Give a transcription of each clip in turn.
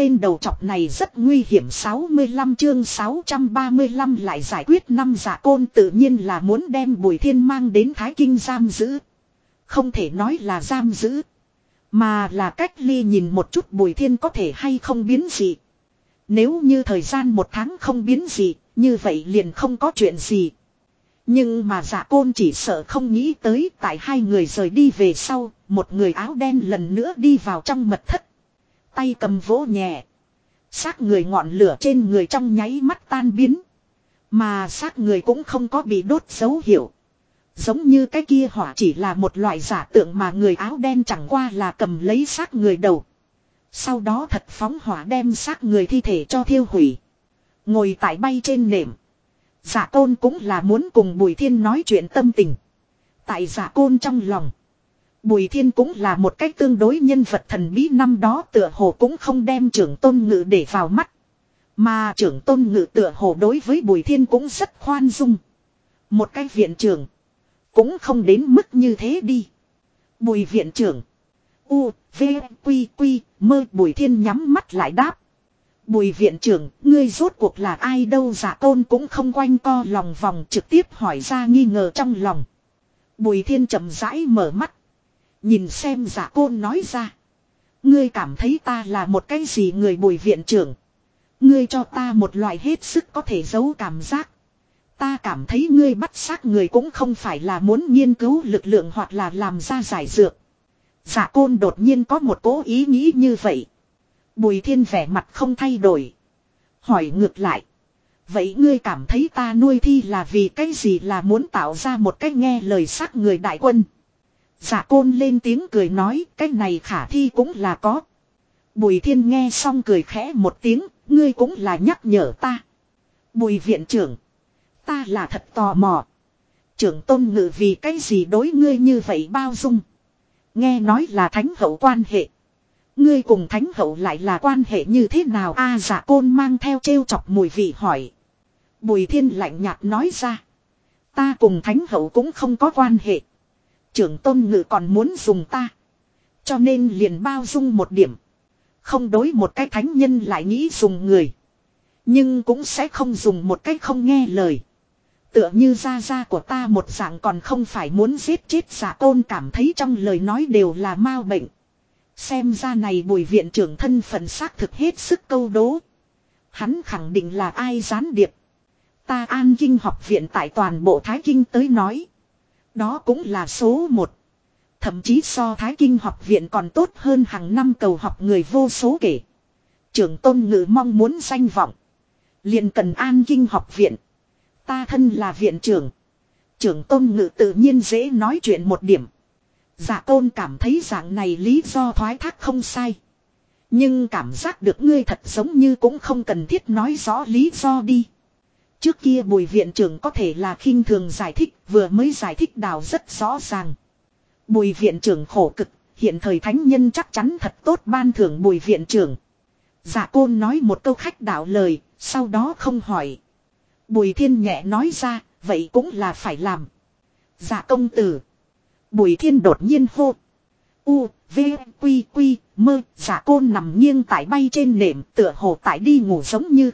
tên đầu chọc này rất nguy hiểm 65 chương 635 lại giải quyết năm giả côn tự nhiên là muốn đem Bùi Thiên mang đến Thái Kinh giam giữ. Không thể nói là giam giữ. Mà là cách ly nhìn một chút Bùi Thiên có thể hay không biến gì. Nếu như thời gian một tháng không biến gì, như vậy liền không có chuyện gì. Nhưng mà giả côn chỉ sợ không nghĩ tới tại hai người rời đi về sau, một người áo đen lần nữa đi vào trong mật thất. Tay cầm vỗ nhẹ. Xác người ngọn lửa trên người trong nháy mắt tan biến. Mà xác người cũng không có bị đốt dấu hiệu. Giống như cái kia hỏa chỉ là một loại giả tượng mà người áo đen chẳng qua là cầm lấy xác người đầu. Sau đó thật phóng hỏa đem xác người thi thể cho thiêu hủy. Ngồi tại bay trên nệm. Giả tôn cũng là muốn cùng Bùi Thiên nói chuyện tâm tình. Tại giả côn trong lòng. Bùi Thiên cũng là một cách tương đối nhân vật thần bí năm đó tựa hồ cũng không đem trưởng tôn ngự để vào mắt. Mà trưởng tôn ngự tựa hồ đối với Bùi Thiên cũng rất khoan dung. Một cái viện trưởng. Cũng không đến mức như thế đi. Bùi viện trưởng. U, V, Quy, Quy, mơ Bùi Thiên nhắm mắt lại đáp. Bùi viện trưởng, ngươi rốt cuộc là ai đâu giả tôn cũng không quanh co lòng vòng trực tiếp hỏi ra nghi ngờ trong lòng. Bùi Thiên chậm rãi mở mắt. Nhìn xem giả côn nói ra. Ngươi cảm thấy ta là một cái gì người bùi viện trưởng. Ngươi cho ta một loại hết sức có thể giấu cảm giác. Ta cảm thấy ngươi bắt xác người cũng không phải là muốn nghiên cứu lực lượng hoặc là làm ra giải dược. Giả côn đột nhiên có một cố ý nghĩ như vậy. Bùi thiên vẻ mặt không thay đổi. Hỏi ngược lại. Vậy ngươi cảm thấy ta nuôi thi là vì cái gì là muốn tạo ra một cách nghe lời xác người đại quân. Dạ côn lên tiếng cười nói cái này khả thi cũng là có. Bùi thiên nghe xong cười khẽ một tiếng, ngươi cũng là nhắc nhở ta. Bùi viện trưởng. Ta là thật tò mò. Trưởng tôn ngự vì cái gì đối ngươi như vậy bao dung. Nghe nói là thánh hậu quan hệ. Ngươi cùng thánh hậu lại là quan hệ như thế nào a giả côn mang theo trêu chọc mùi vị hỏi. Bùi thiên lạnh nhạt nói ra. Ta cùng thánh hậu cũng không có quan hệ. Trưởng tôn ngự còn muốn dùng ta. Cho nên liền bao dung một điểm. Không đối một cái thánh nhân lại nghĩ dùng người. Nhưng cũng sẽ không dùng một cách không nghe lời. Tựa như ra ra của ta một dạng còn không phải muốn giết chết giả tôn cảm thấy trong lời nói đều là mau bệnh. Xem ra này bùi viện trưởng thân phận xác thực hết sức câu đố. Hắn khẳng định là ai gián điệp. Ta an kinh học viện tại toàn bộ Thái Kinh tới nói. Đó cũng là số một. Thậm chí so Thái Kinh học viện còn tốt hơn hàng năm cầu học người vô số kể. Trưởng tôn ngữ mong muốn danh vọng. liền cần an kinh học viện. Ta thân là viện trưởng. Trưởng tôn ngữ tự nhiên dễ nói chuyện một điểm. Giả tôn cảm thấy dạng này lý do thoái thác không sai. Nhưng cảm giác được ngươi thật giống như cũng không cần thiết nói rõ lý do đi. Trước kia bùi viện trưởng có thể là khinh thường giải thích vừa mới giải thích đào rất rõ ràng. Bùi viện trưởng khổ cực, hiện thời thánh nhân chắc chắn thật tốt ban thưởng bùi viện trưởng. Dạ giả côn nói một câu khách đạo lời, sau đó không hỏi. Bùi thiên nhẹ nói ra, vậy cũng là phải làm. Giả công tử. Bùi thiên đột nhiên hô. U, V, Quy, Quy, mơ, dạ giả côn nằm nghiêng tại bay trên nệm tựa hồ tại đi ngủ giống như.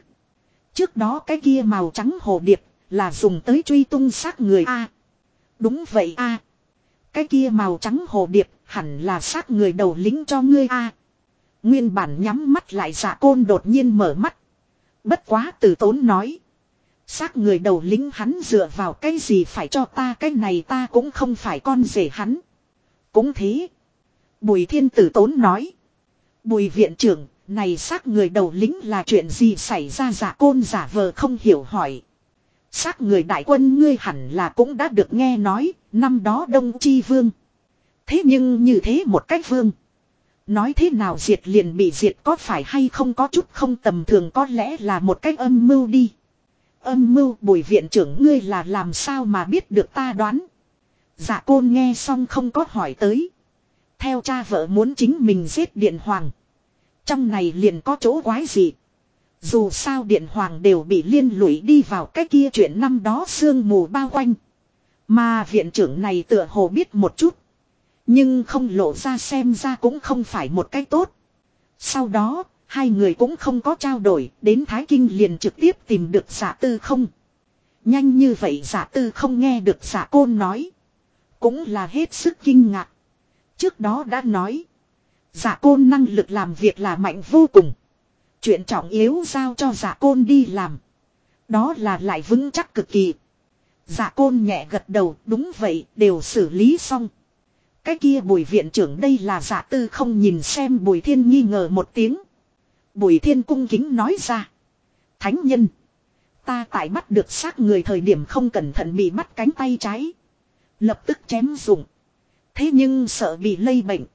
Trước đó cái kia màu trắng hồ điệp là dùng tới truy tung xác người A. Đúng vậy A. Cái kia màu trắng hồ điệp hẳn là xác người đầu lính cho ngươi A. Nguyên bản nhắm mắt lại giả côn đột nhiên mở mắt. Bất quá từ tốn nói. Xác người đầu lính hắn dựa vào cái gì phải cho ta cái này ta cũng không phải con rể hắn. Cũng thế. Bùi thiên tử tốn nói. Bùi viện trưởng, này xác người đầu lính là chuyện gì xảy ra giả côn giả vờ không hiểu hỏi. Xác người đại quân ngươi hẳn là cũng đã được nghe nói, năm đó đông chi vương. Thế nhưng như thế một cách vương. Nói thế nào diệt liền bị diệt có phải hay không có chút không tầm thường có lẽ là một cách âm mưu đi. Âm mưu bùi viện trưởng ngươi là làm sao mà biết được ta đoán. Dạ côn nghe xong không có hỏi tới. Theo cha vợ muốn chính mình giết điện hoàng. Trong này liền có chỗ quái gì. Dù sao điện hoàng đều bị liên lụy đi vào cái kia chuyện năm đó sương mù bao quanh. Mà viện trưởng này tựa hồ biết một chút. Nhưng không lộ ra xem ra cũng không phải một cách tốt. Sau đó, Hai người cũng không có trao đổi, đến Thái Kinh liền trực tiếp tìm được giả tư không. Nhanh như vậy giả tư không nghe được giả côn nói. Cũng là hết sức kinh ngạc. Trước đó đã nói. Giả côn năng lực làm việc là mạnh vô cùng. Chuyện trọng yếu giao cho giả côn đi làm. Đó là lại vững chắc cực kỳ. Giả côn nhẹ gật đầu, đúng vậy, đều xử lý xong. Cái kia bùi viện trưởng đây là giả tư không nhìn xem bùi thiên nghi ngờ một tiếng. Bùi thiên cung kính nói ra. Thánh nhân. Ta tại bắt được xác người thời điểm không cẩn thận bị bắt cánh tay trái. Lập tức chém dụng. Thế nhưng sợ bị lây bệnh.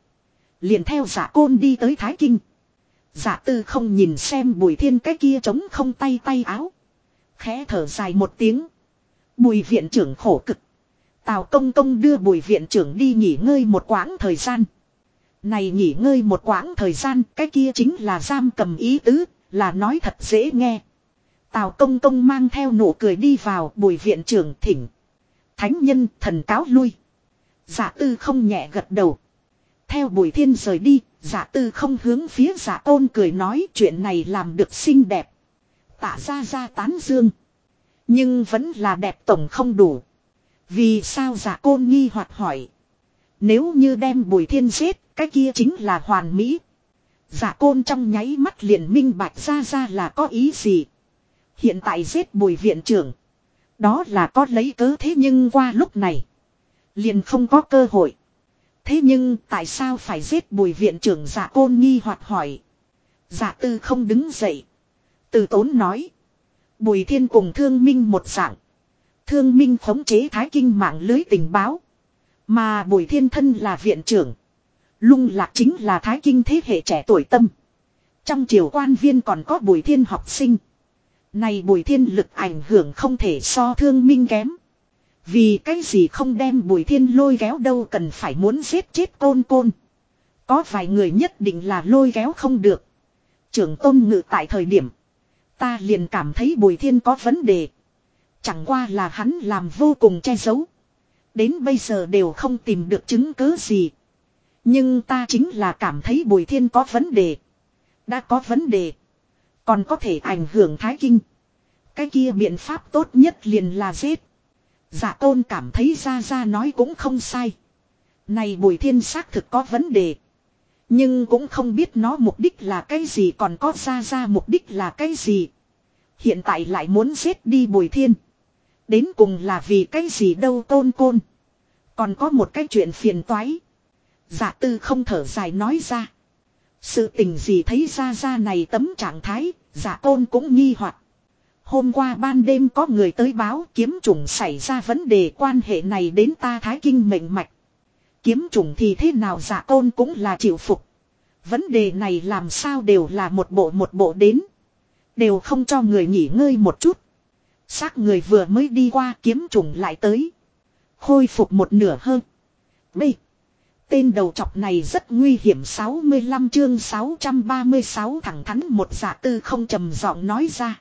Liền theo giả côn đi tới Thái Kinh. Giả tư không nhìn xem bùi thiên cái kia trống không tay tay áo. Khẽ thở dài một tiếng. Bùi viện trưởng khổ cực. Tào công công đưa bùi viện trưởng đi nghỉ ngơi một quãng thời gian. Này nghỉ ngơi một quãng thời gian cái kia chính là giam cầm ý tứ, là nói thật dễ nghe. Tào công công mang theo nụ cười đi vào bùi viện trưởng thỉnh. Thánh nhân thần cáo lui. Giả tư không nhẹ gật đầu. Theo bùi thiên rời đi, giả tư không hướng phía giả tôn cười nói chuyện này làm được xinh đẹp. Tả ra ra tán dương. Nhưng vẫn là đẹp tổng không đủ. Vì sao giả côn nghi hoặc hỏi. Nếu như đem bùi thiên giết, cái kia chính là hoàn mỹ. Giả côn trong nháy mắt liền minh bạch ra ra là có ý gì. Hiện tại giết bùi viện trưởng. Đó là có lấy cớ thế nhưng qua lúc này. Liền không có cơ hội. Thế nhưng, tại sao phải giết bùi viện trưởng giả côn nghi hoặc hỏi. Giả tư không đứng dậy. Từ tốn nói. Bùi thiên cùng thương minh một dạng. Thương minh khống chế thái kinh mạng lưới tình báo. Mà bùi thiên thân là viện trưởng. Lung lạc chính là thái kinh thế hệ trẻ tuổi tâm. Trong triều quan viên còn có bùi thiên học sinh. Này bùi thiên lực ảnh hưởng không thể so thương minh kém. Vì cái gì không đem bùi thiên lôi kéo đâu cần phải muốn giết chết côn côn. Có vài người nhất định là lôi kéo không được. Trưởng tôn ngự tại thời điểm. Ta liền cảm thấy bùi thiên có vấn đề. Chẳng qua là hắn làm vô cùng che giấu. Đến bây giờ đều không tìm được chứng cứ gì. Nhưng ta chính là cảm thấy bùi thiên có vấn đề. Đã có vấn đề. Còn có thể ảnh hưởng thái kinh. Cái kia biện pháp tốt nhất liền là giết. Giả tôn cảm thấy ra ra nói cũng không sai. Này bùi thiên xác thực có vấn đề. Nhưng cũng không biết nó mục đích là cái gì còn có ra ra mục đích là cái gì. Hiện tại lại muốn giết đi bùi thiên. Đến cùng là vì cái gì đâu tôn côn. Còn có một cái chuyện phiền toái. Giả tư không thở dài nói ra. Sự tình gì thấy ra ra này tấm trạng thái, giả tôn cũng nghi hoặc. Hôm qua ban đêm có người tới báo kiếm trùng xảy ra vấn đề quan hệ này đến ta thái kinh mệnh mạch. Kiếm trùng thì thế nào giả tôn cũng là chịu phục. Vấn đề này làm sao đều là một bộ một bộ đến. Đều không cho người nghỉ ngơi một chút. Xác người vừa mới đi qua kiếm trùng lại tới. Khôi phục một nửa hơn. B. Tên đầu chọc này rất nguy hiểm 65 chương 636 thẳng thắn một giả tư không trầm giọng nói ra.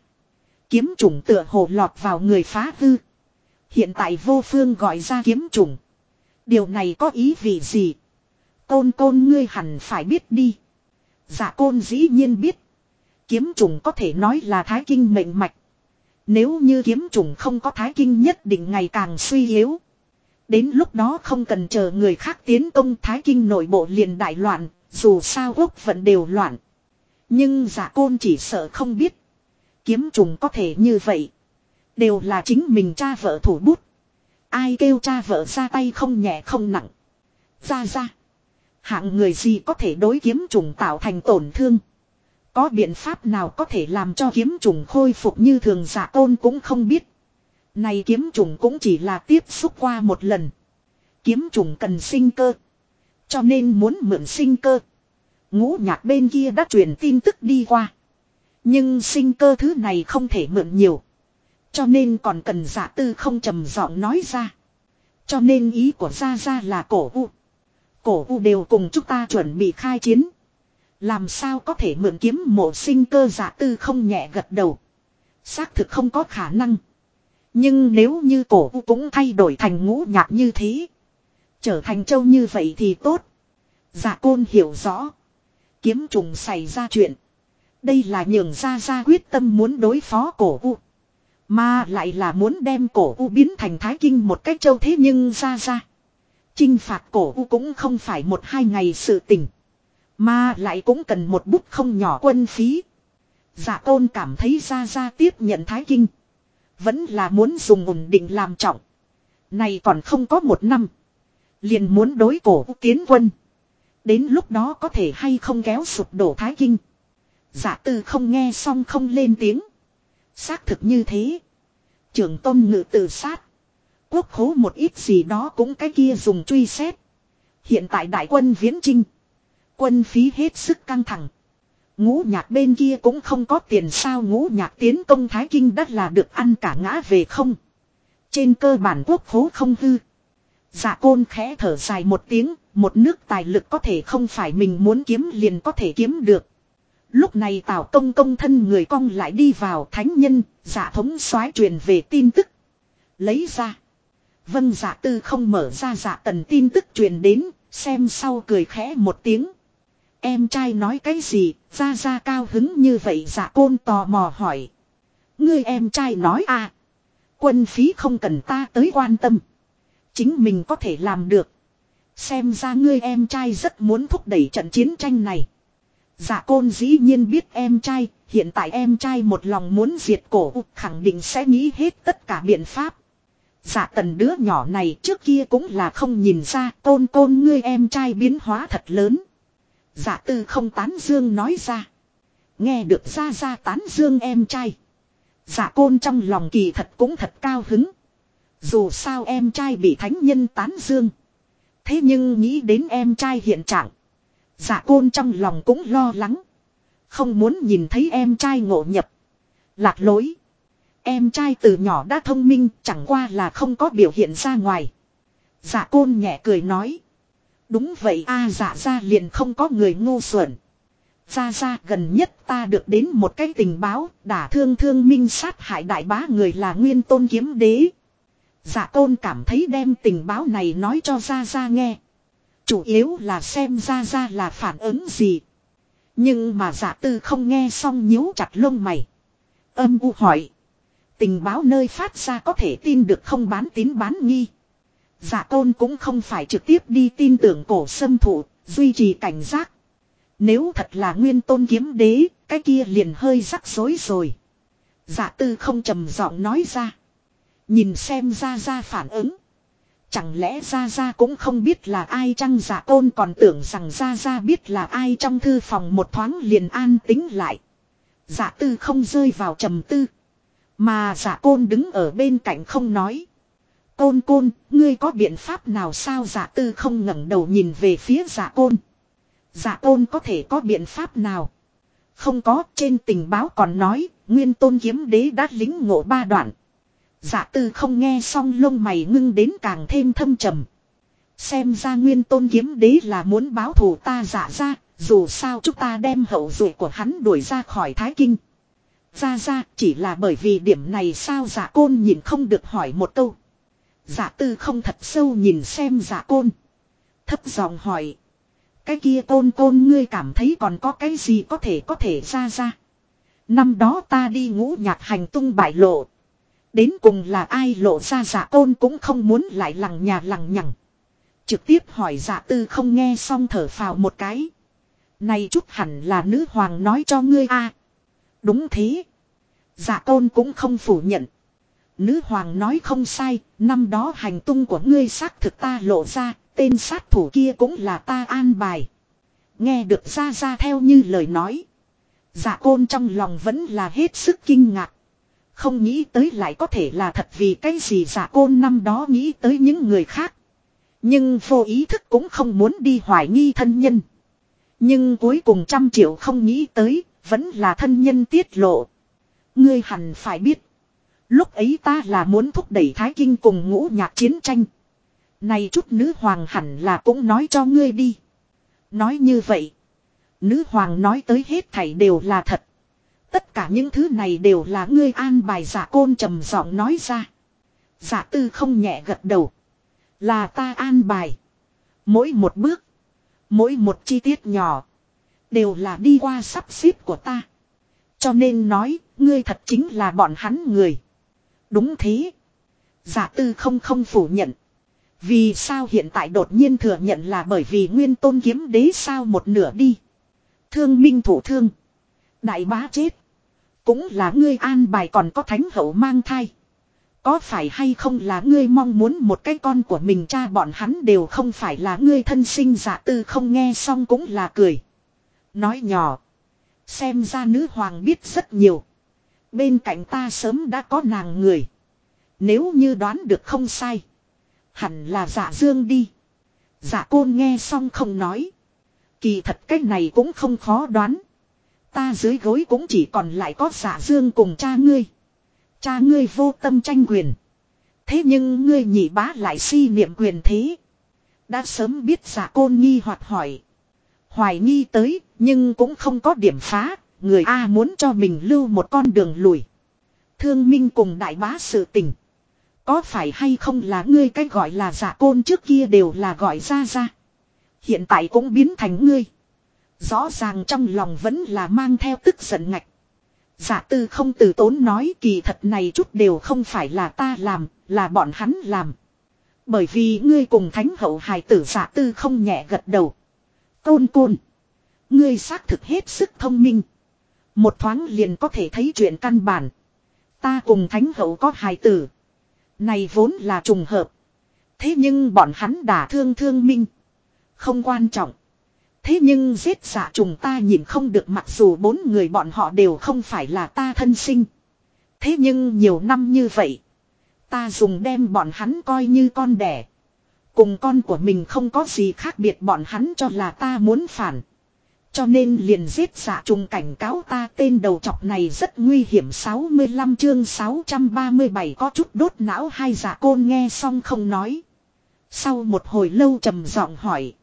Kiếm trùng tựa hồ lọt vào người phá hư. Hiện tại vô phương gọi ra kiếm trùng. Điều này có ý vị gì? Côn côn ngươi hẳn phải biết đi. Giả côn dĩ nhiên biết. Kiếm trùng có thể nói là thái kinh mệnh mạch. Nếu như kiếm trùng không có thái kinh nhất định ngày càng suy yếu. Đến lúc đó không cần chờ người khác tiến công thái kinh nội bộ liền đại loạn, dù sao quốc vẫn đều loạn. Nhưng giả côn chỉ sợ không biết. Kiếm trùng có thể như vậy. Đều là chính mình cha vợ thủ bút. Ai kêu cha vợ ra tay không nhẹ không nặng. Ra ra. Hạng người gì có thể đối kiếm trùng tạo thành tổn thương. Có biện pháp nào có thể làm cho kiếm trùng khôi phục như thường giả tôn cũng không biết. Này kiếm trùng cũng chỉ là tiếp xúc qua một lần. Kiếm trùng cần sinh cơ. Cho nên muốn mượn sinh cơ. Ngũ nhạc bên kia đã truyền tin tức đi qua. Nhưng sinh cơ thứ này không thể mượn nhiều. Cho nên còn cần giả tư không trầm giọng nói ra. Cho nên ý của Gia Gia là cổ u. Cổ u đều cùng chúng ta chuẩn bị khai chiến. Làm sao có thể mượn kiếm mộ sinh cơ giả tư không nhẹ gật đầu. Xác thực không có khả năng. Nhưng nếu như cổ u cũng thay đổi thành ngũ nhạc như thế. Trở thành châu như vậy thì tốt. Giả côn hiểu rõ. Kiếm trùng xảy ra chuyện. Đây là nhường ra ra quyết tâm muốn đối phó cổ u. Mà lại là muốn đem cổ u biến thành thái kinh một cách châu thế nhưng ra ra. Chinh phạt cổ u cũng không phải một hai ngày sự tình. Mà lại cũng cần một bút không nhỏ quân phí. Dạ tôn cảm thấy ra ra tiếp nhận thái kinh. Vẫn là muốn dùng ổn định làm trọng. Này còn không có một năm. Liền muốn đối cổ u tiến quân. Đến lúc đó có thể hay không kéo sụp đổ thái kinh. Dạ tư không nghe xong không lên tiếng. Xác thực như thế. Trường tôn ngự tự sát. Quốc khố một ít gì đó cũng cái kia dùng truy xét. Hiện tại đại quân viễn trinh. Quân phí hết sức căng thẳng. Ngũ nhạc bên kia cũng không có tiền sao ngũ nhạc tiến công thái kinh đất là được ăn cả ngã về không. Trên cơ bản quốc khố không hư. Dạ côn khẽ thở dài một tiếng, một nước tài lực có thể không phải mình muốn kiếm liền có thể kiếm được. Lúc này Tào Công công thân người cong lại đi vào thánh nhân, giả thống soái truyền về tin tức. Lấy ra. Vân giả tư không mở ra giả tần tin tức truyền đến, xem sau cười khẽ một tiếng. Em trai nói cái gì, ra ra cao hứng như vậy giả côn tò mò hỏi. Ngươi em trai nói à. Quân phí không cần ta tới quan tâm. Chính mình có thể làm được. Xem ra ngươi em trai rất muốn thúc đẩy trận chiến tranh này. Dạ côn dĩ nhiên biết em trai, hiện tại em trai một lòng muốn diệt cổ khẳng định sẽ nghĩ hết tất cả biện pháp. Dạ tần đứa nhỏ này trước kia cũng là không nhìn ra côn côn ngươi em trai biến hóa thật lớn. Dạ tư không tán dương nói ra. Nghe được ra ra tán dương em trai. Dạ côn trong lòng kỳ thật cũng thật cao hứng. Dù sao em trai bị thánh nhân tán dương. Thế nhưng nghĩ đến em trai hiện trạng. Dạ côn trong lòng cũng lo lắng. Không muốn nhìn thấy em trai ngộ nhập. Lạc lối. Em trai từ nhỏ đã thông minh chẳng qua là không có biểu hiện ra ngoài. Dạ côn nhẹ cười nói. Đúng vậy a à, dạ ra liền không có người ngu xuẩn. Ra ra gần nhất ta được đến một cái tình báo đả thương thương minh sát hại đại bá người là nguyên tôn kiếm đế. Dạ tôn cảm thấy đem tình báo này nói cho ra ra nghe. Chủ yếu là xem ra ra là phản ứng gì. Nhưng mà giả tư không nghe xong nhíu chặt lông mày. Âm u hỏi. Tình báo nơi phát ra có thể tin được không bán tín bán nghi. Giả tôn cũng không phải trực tiếp đi tin tưởng cổ sâm thủ, duy trì cảnh giác. Nếu thật là nguyên tôn kiếm đế, cái kia liền hơi rắc rối rồi. Giả tư không trầm giọng nói ra. Nhìn xem ra ra phản ứng. Chẳng lẽ ra ra cũng không biết là ai chăng giả tôn còn tưởng rằng ra ra biết là ai trong thư phòng một thoáng liền an tính lại. Giả tư không rơi vào trầm tư. Mà giả côn đứng ở bên cạnh không nói. Côn côn, ngươi có biện pháp nào sao giả tư không ngẩng đầu nhìn về phía giả côn. Giả côn có thể có biện pháp nào? Không có, trên tình báo còn nói, nguyên tôn kiếm đế đã lính ngộ ba đoạn. Dạ tư không nghe xong lông mày ngưng đến càng thêm thâm trầm. Xem ra nguyên tôn kiếm đế là muốn báo thù ta giả dạ ra, dù sao chúng ta đem hậu duệ của hắn đuổi ra khỏi thái kinh. Ra ra chỉ là bởi vì điểm này sao giả côn nhìn không được hỏi một câu. Giả tư không thật sâu nhìn xem giả côn. Thấp giọng hỏi. Cái kia côn côn ngươi cảm thấy còn có cái gì có thể có thể ra ra. Năm đó ta đi ngũ nhạc hành tung bại lộ. Đến cùng là ai lộ ra giả tôn cũng không muốn lại lằng nhà lằng nhằng. Trực tiếp hỏi giả tư không nghe xong thở phào một cái. Này chút hẳn là nữ hoàng nói cho ngươi a Đúng thế. Giả tôn cũng không phủ nhận. Nữ hoàng nói không sai, năm đó hành tung của ngươi xác thực ta lộ ra, tên sát thủ kia cũng là ta an bài. Nghe được ra ra theo như lời nói. Giả côn trong lòng vẫn là hết sức kinh ngạc. Không nghĩ tới lại có thể là thật vì cái gì giả côn năm đó nghĩ tới những người khác. Nhưng vô ý thức cũng không muốn đi hoài nghi thân nhân. Nhưng cuối cùng trăm triệu không nghĩ tới, vẫn là thân nhân tiết lộ. Ngươi hẳn phải biết. Lúc ấy ta là muốn thúc đẩy Thái Kinh cùng ngũ nhạc chiến tranh. Này chút nữ hoàng hẳn là cũng nói cho ngươi đi. Nói như vậy. Nữ hoàng nói tới hết thảy đều là thật. Tất cả những thứ này đều là ngươi an bài giả côn trầm giọng nói ra. Giả tư không nhẹ gật đầu. Là ta an bài. Mỗi một bước. Mỗi một chi tiết nhỏ. Đều là đi qua sắp xếp của ta. Cho nên nói, ngươi thật chính là bọn hắn người. Đúng thế. Giả tư không không phủ nhận. Vì sao hiện tại đột nhiên thừa nhận là bởi vì nguyên tôn kiếm đế sao một nửa đi. Thương minh thủ thương. Đại bá chết. Cũng là ngươi an bài còn có thánh hậu mang thai. Có phải hay không là ngươi mong muốn một cái con của mình cha bọn hắn đều không phải là ngươi thân sinh giả tư không nghe xong cũng là cười. Nói nhỏ. Xem ra nữ hoàng biết rất nhiều. Bên cạnh ta sớm đã có nàng người. Nếu như đoán được không sai. Hẳn là giả dương đi. Giả côn nghe xong không nói. Kỳ thật cách này cũng không khó đoán. Ta dưới gối cũng chỉ còn lại có giả dương cùng cha ngươi. Cha ngươi vô tâm tranh quyền. Thế nhưng ngươi nhị bá lại si niệm quyền thế. Đã sớm biết giả côn nghi hoặc hỏi. Hoài nghi tới, nhưng cũng không có điểm phá, người A muốn cho mình lưu một con đường lùi. Thương minh cùng đại bá sự tình. Có phải hay không là ngươi cái gọi là giả côn trước kia đều là gọi ra ra. Hiện tại cũng biến thành ngươi. Rõ ràng trong lòng vẫn là mang theo tức giận ngạch. Giả tư không từ tốn nói kỳ thật này chút đều không phải là ta làm, là bọn hắn làm. Bởi vì ngươi cùng thánh hậu hài tử giả tư không nhẹ gật đầu. Côn côn. Ngươi xác thực hết sức thông minh. Một thoáng liền có thể thấy chuyện căn bản. Ta cùng thánh hậu có hài tử. Này vốn là trùng hợp. Thế nhưng bọn hắn đả thương thương minh. Không quan trọng. Thế nhưng giết giả trùng ta nhìn không được mặc dù bốn người bọn họ đều không phải là ta thân sinh. Thế nhưng nhiều năm như vậy. Ta dùng đem bọn hắn coi như con đẻ. Cùng con của mình không có gì khác biệt bọn hắn cho là ta muốn phản. Cho nên liền giết giả trùng cảnh cáo ta tên đầu chọc này rất nguy hiểm 65 chương 637 có chút đốt não hai giả côn nghe xong không nói. Sau một hồi lâu trầm giọng hỏi.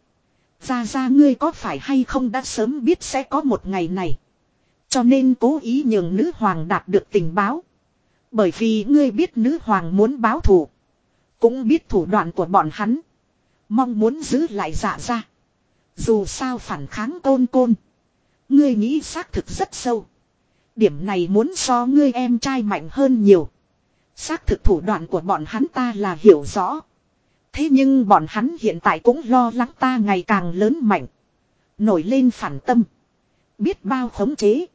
Ra ra ngươi có phải hay không đã sớm biết sẽ có một ngày này. Cho nên cố ý nhường nữ hoàng đạt được tình báo. Bởi vì ngươi biết nữ hoàng muốn báo thù. Cũng biết thủ đoạn của bọn hắn. Mong muốn giữ lại dạ ra. Dù sao phản kháng côn côn. Ngươi nghĩ xác thực rất sâu. Điểm này muốn so ngươi em trai mạnh hơn nhiều. Xác thực thủ đoạn của bọn hắn ta là hiểu rõ. Thế nhưng bọn hắn hiện tại cũng lo lắng ta ngày càng lớn mạnh. Nổi lên phản tâm. Biết bao khống chế.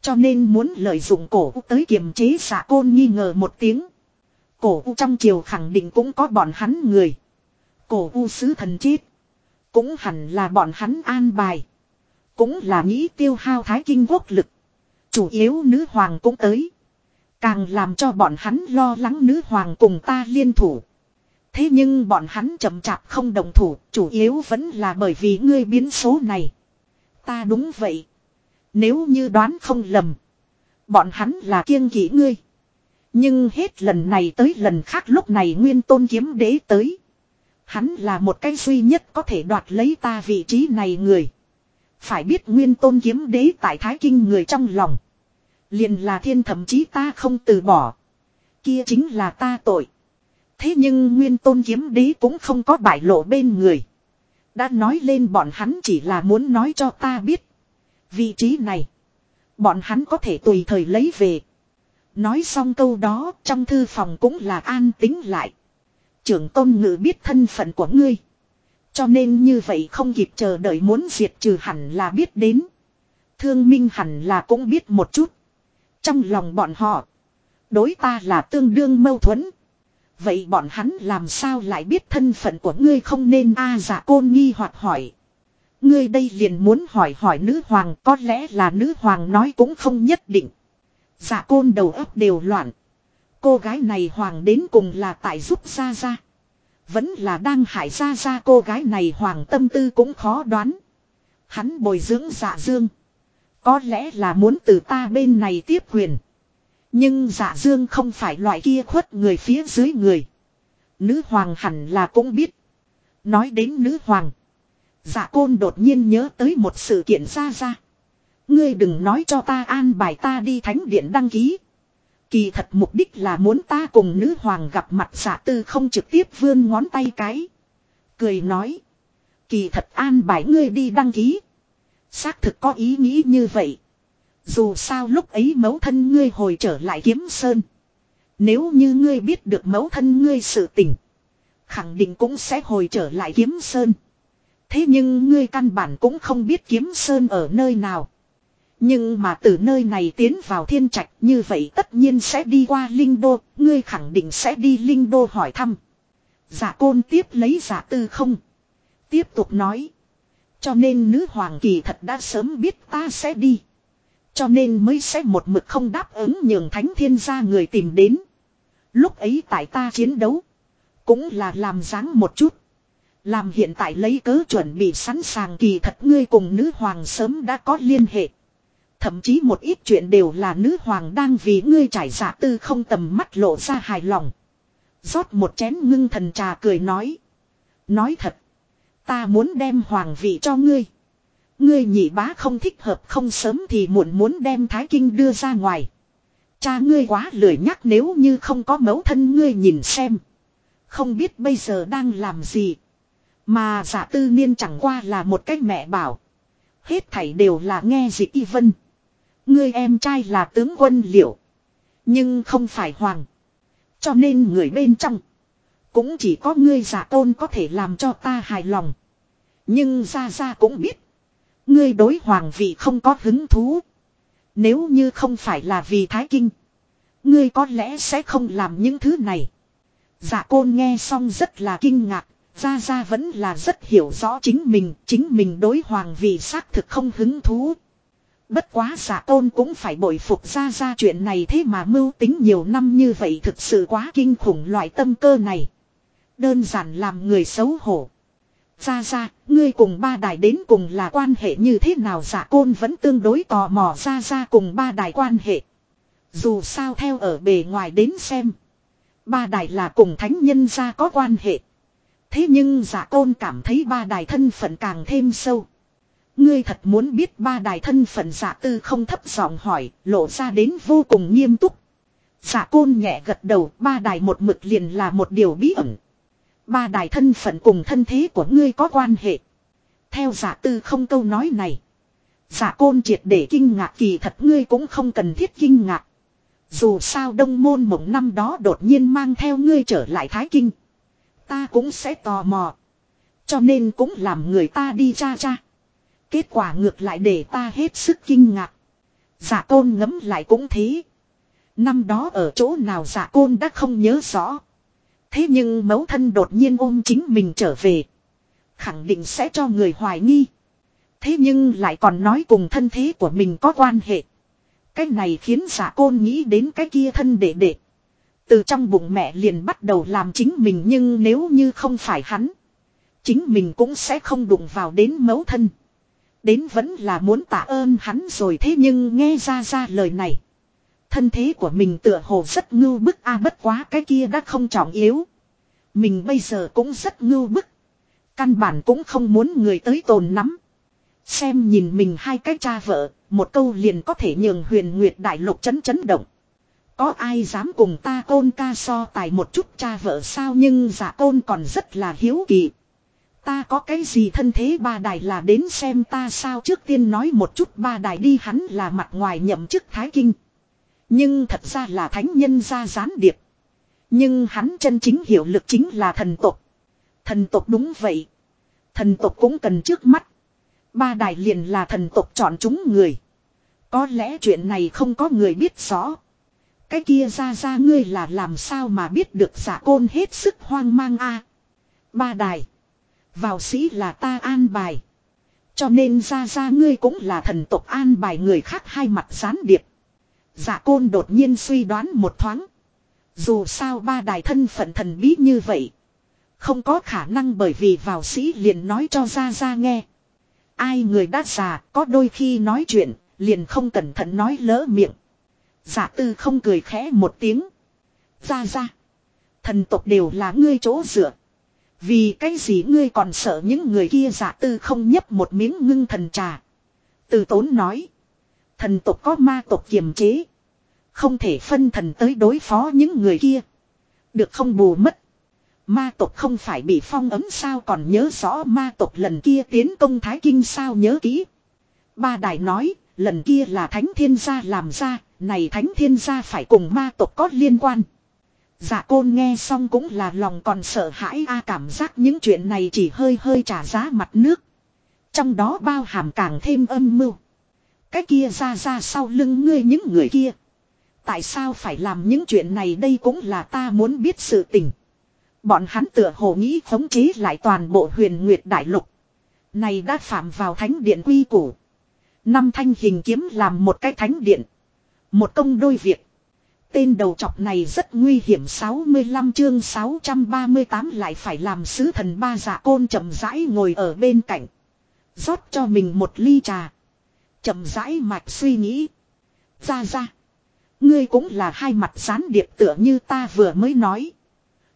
Cho nên muốn lợi dụng cổ tới kiềm chế xạ côn nghi ngờ một tiếng. Cổ u trong triều khẳng định cũng có bọn hắn người. Cổ u sứ thần chết. Cũng hẳn là bọn hắn an bài. Cũng là nghĩ tiêu hao thái kinh quốc lực. Chủ yếu nữ hoàng cũng tới. Càng làm cho bọn hắn lo lắng nữ hoàng cùng ta liên thủ. Thế nhưng bọn hắn chậm chạp không đồng thủ, chủ yếu vẫn là bởi vì ngươi biến số này. Ta đúng vậy. Nếu như đoán không lầm. Bọn hắn là kiêng kỵ ngươi. Nhưng hết lần này tới lần khác lúc này nguyên tôn kiếm đế tới. Hắn là một cái duy nhất có thể đoạt lấy ta vị trí này người. Phải biết nguyên tôn kiếm đế tại Thái Kinh người trong lòng. Liền là thiên thậm chí ta không từ bỏ. Kia chính là ta tội. Thế nhưng nguyên tôn kiếm đế cũng không có bại lộ bên người. Đã nói lên bọn hắn chỉ là muốn nói cho ta biết. Vị trí này. Bọn hắn có thể tùy thời lấy về. Nói xong câu đó, trong thư phòng cũng là an tính lại. Trưởng tôn ngự biết thân phận của ngươi. Cho nên như vậy không kịp chờ đợi muốn diệt trừ hẳn là biết đến. Thương minh hẳn là cũng biết một chút. Trong lòng bọn họ. Đối ta là tương đương mâu thuẫn. Vậy bọn hắn làm sao lại biết thân phận của ngươi không nên a giả côn nghi hoặc hỏi. Ngươi đây liền muốn hỏi hỏi nữ hoàng, có lẽ là nữ hoàng nói cũng không nhất định. Giả côn đầu óc đều loạn. Cô gái này hoàng đến cùng là tại giúp ra ra. Vẫn là đang hại ra ra cô gái này hoàng tâm tư cũng khó đoán. Hắn bồi dưỡng dạ dương. Có lẽ là muốn từ ta bên này tiếp quyền. Nhưng dạ dương không phải loại kia khuất người phía dưới người. Nữ hoàng hẳn là cũng biết. Nói đến nữ hoàng. Dạ côn đột nhiên nhớ tới một sự kiện ra ra. Ngươi đừng nói cho ta an bài ta đi thánh điện đăng ký. Kỳ thật mục đích là muốn ta cùng nữ hoàng gặp mặt giả tư không trực tiếp vươn ngón tay cái. Cười nói. Kỳ thật an bài ngươi đi đăng ký. Xác thực có ý nghĩ như vậy. Dù sao lúc ấy mẫu thân ngươi hồi trở lại kiếm sơn. Nếu như ngươi biết được mẫu thân ngươi sự tình. Khẳng định cũng sẽ hồi trở lại kiếm sơn. Thế nhưng ngươi căn bản cũng không biết kiếm sơn ở nơi nào. Nhưng mà từ nơi này tiến vào thiên trạch như vậy tất nhiên sẽ đi qua Linh Đô, ngươi khẳng định sẽ đi Linh Đô hỏi thăm. Giả côn tiếp lấy giả tư không. Tiếp tục nói. Cho nên nữ hoàng kỳ thật đã sớm biết ta sẽ đi. Cho nên mới sẽ một mực không đáp ứng nhường thánh thiên gia người tìm đến. Lúc ấy tại ta chiến đấu. Cũng là làm dáng một chút. Làm hiện tại lấy cớ chuẩn bị sẵn sàng kỳ thật ngươi cùng nữ hoàng sớm đã có liên hệ. Thậm chí một ít chuyện đều là nữ hoàng đang vì ngươi trải giả tư không tầm mắt lộ ra hài lòng. rót một chén ngưng thần trà cười nói. Nói thật. Ta muốn đem hoàng vị cho ngươi. Ngươi nhị bá không thích hợp không sớm thì muộn muốn đem thái kinh đưa ra ngoài. Cha ngươi quá lười nhắc nếu như không có mẫu thân ngươi nhìn xem. Không biết bây giờ đang làm gì. Mà giả tư niên chẳng qua là một cách mẹ bảo. Hết thảy đều là nghe dị y vân. Ngươi em trai là tướng quân liệu. Nhưng không phải hoàng. Cho nên người bên trong. Cũng chỉ có ngươi giả tôn có thể làm cho ta hài lòng. Nhưng ra ra cũng biết. Ngươi đối hoàng vị không có hứng thú. Nếu như không phải là vì thái kinh. Ngươi có lẽ sẽ không làm những thứ này. Dạ côn nghe xong rất là kinh ngạc. Ra ra vẫn là rất hiểu rõ chính mình. Chính mình đối hoàng vị xác thực không hứng thú. Bất quá dạ giả tôn cũng phải bội phục ra ra chuyện này thế mà mưu tính nhiều năm như vậy thực sự quá kinh khủng loại tâm cơ này. Đơn giản làm người xấu hổ. Ra ra, ngươi cùng ba đài đến cùng là quan hệ như thế nào giả côn vẫn tương đối tò mò ra ra cùng ba đài quan hệ. Dù sao theo ở bề ngoài đến xem. Ba đài là cùng thánh nhân ra có quan hệ. Thế nhưng giả côn cảm thấy ba đài thân phận càng thêm sâu. Ngươi thật muốn biết ba đài thân phận giả tư không thấp giọng hỏi, lộ ra đến vô cùng nghiêm túc. Giả côn nhẹ gật đầu, ba đài một mực liền là một điều bí ẩn. Ba đài thân phận cùng thân thế của ngươi có quan hệ. Theo giả tư không câu nói này. Giả côn triệt để kinh ngạc kỳ thật ngươi cũng không cần thiết kinh ngạc. Dù sao đông môn mộng năm đó đột nhiên mang theo ngươi trở lại Thái Kinh. Ta cũng sẽ tò mò. Cho nên cũng làm người ta đi cha cha. Kết quả ngược lại để ta hết sức kinh ngạc. Giả côn ngấm lại cũng thế. Năm đó ở chỗ nào giả côn đã không nhớ rõ. Thế nhưng mẫu thân đột nhiên ôm chính mình trở về. Khẳng định sẽ cho người hoài nghi. Thế nhưng lại còn nói cùng thân thế của mình có quan hệ. Cái này khiến giả côn nghĩ đến cái kia thân đệ đệ. Từ trong bụng mẹ liền bắt đầu làm chính mình nhưng nếu như không phải hắn. Chính mình cũng sẽ không đụng vào đến mẫu thân. Đến vẫn là muốn tạ ơn hắn rồi thế nhưng nghe ra ra lời này. Thân thế của mình tựa hồ rất ngưu bức a bất quá cái kia đã không trọng yếu. Mình bây giờ cũng rất ngưu bức. Căn bản cũng không muốn người tới tồn nắm. Xem nhìn mình hai cái cha vợ, một câu liền có thể nhường huyền nguyệt đại lục chấn chấn động. Có ai dám cùng ta côn ca so tài một chút cha vợ sao nhưng giả côn còn rất là hiếu kỳ. Ta có cái gì thân thế ba đài là đến xem ta sao trước tiên nói một chút ba đài đi hắn là mặt ngoài nhậm chức thái kinh. Nhưng thật ra là thánh nhân gia gián điệp. Nhưng hắn chân chính hiệu lực chính là thần tộc, Thần tộc đúng vậy. Thần tộc cũng cần trước mắt. Ba đài liền là thần tộc chọn chúng người. Có lẽ chuyện này không có người biết rõ. Cái kia ra ra ngươi là làm sao mà biết được giả côn hết sức hoang mang a Ba đài. Vào sĩ là ta an bài. Cho nên ra ra ngươi cũng là thần tộc an bài người khác hai mặt gián điệp. Dạ côn đột nhiên suy đoán một thoáng. Dù sao ba đài thân phận thần bí như vậy. Không có khả năng bởi vì vào sĩ liền nói cho ra ra nghe. Ai người đã già, có đôi khi nói chuyện, liền không cẩn thận nói lỡ miệng. Giả tư không cười khẽ một tiếng. Ra ra. Thần tộc đều là ngươi chỗ dựa. Vì cái gì ngươi còn sợ những người kia giả tư không nhấp một miếng ngưng thần trà. Từ tốn nói. Thần tộc có ma tộc kiềm chế. Không thể phân thần tới đối phó những người kia. Được không bù mất. Ma tộc không phải bị phong ấm sao còn nhớ rõ ma tộc lần kia tiến công Thái Kinh sao nhớ kỹ. Ba đại nói, Lần kia là thánh thiên gia làm ra, này thánh thiên gia phải cùng ma tộc có liên quan. Dạ côn nghe xong cũng là lòng còn sợ hãi a cảm giác những chuyện này chỉ hơi hơi trả giá mặt nước. Trong đó bao hàm càng thêm âm mưu. Cái kia ra ra sau lưng ngươi những người kia. Tại sao phải làm những chuyện này đây cũng là ta muốn biết sự tình. Bọn hắn tựa hồ nghĩ khống chế lại toàn bộ huyền nguyệt đại lục. Này đã phạm vào thánh điện quy củ. Năm thanh hình kiếm làm một cái thánh điện. Một công đôi việc. Tên đầu chọc này rất nguy hiểm 65 chương 638 lại phải làm sứ thần ba giả côn chậm rãi ngồi ở bên cạnh. rót cho mình một ly trà chậm rãi mạch suy nghĩ. Ra ra. Ngươi cũng là hai mặt gián điệp tựa như ta vừa mới nói.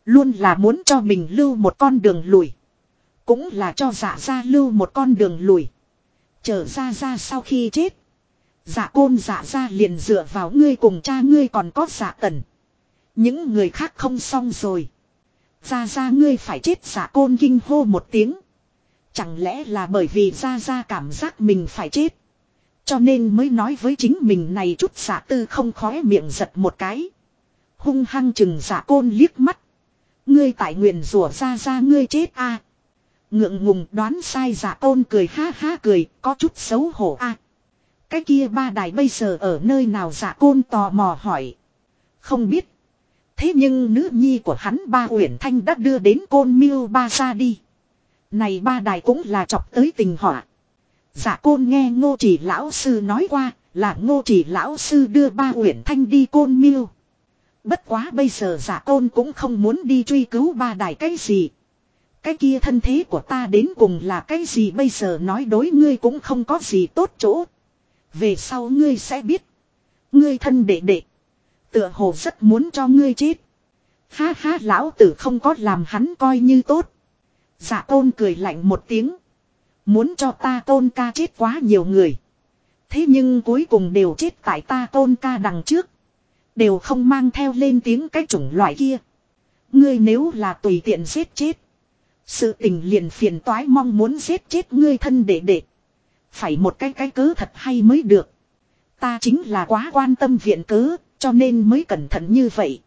Luôn là muốn cho mình lưu một con đường lùi. Cũng là cho giả ra lưu một con đường lùi. Chờ ra ra sau khi chết. Dạ côn dạ ra liền dựa vào ngươi cùng cha ngươi còn có dạ tần. Những người khác không xong rồi. Ra ra ngươi phải chết dạ côn kinh hô một tiếng. Chẳng lẽ là bởi vì ra ra cảm giác mình phải chết. Cho nên mới nói với chính mình này chút giả tư không khóe miệng giật một cái. Hung hăng chừng giả côn liếc mắt. Ngươi tại nguyện rủa ra ra ngươi chết a Ngượng ngùng đoán sai giả côn cười ha ha cười, có chút xấu hổ a cái kia ba đài bây giờ ở nơi nào giả côn tò mò hỏi. Không biết. Thế nhưng nữ nhi của hắn ba Uyển Thanh đã đưa đến côn miêu ba ra đi. Này ba đài cũng là chọc tới tình họa. Giả côn nghe ngô chỉ lão sư nói qua, là ngô chỉ lão sư đưa ba Uyển Thanh đi côn miêu. Bất quá bây giờ giả côn cũng không muốn đi truy cứu ba đài cái gì. Cái kia thân thế của ta đến cùng là cái gì bây giờ nói đối ngươi cũng không có gì tốt chỗ. Về sau ngươi sẽ biết. Ngươi thân đệ đệ. Tựa hồ rất muốn cho ngươi chết. Ha ha, lão tử không có làm hắn coi như tốt. giả côn cười lạnh một tiếng. Muốn cho ta tôn ca chết quá nhiều người. Thế nhưng cuối cùng đều chết tại ta tôn ca đằng trước. Đều không mang theo lên tiếng cái chủng loại kia. Ngươi nếu là tùy tiện giết chết. Sự tình liền phiền toái mong muốn giết chết ngươi thân đệ đệ. Phải một cái cái cớ thật hay mới được. Ta chính là quá quan tâm viện cớ, cho nên mới cẩn thận như vậy.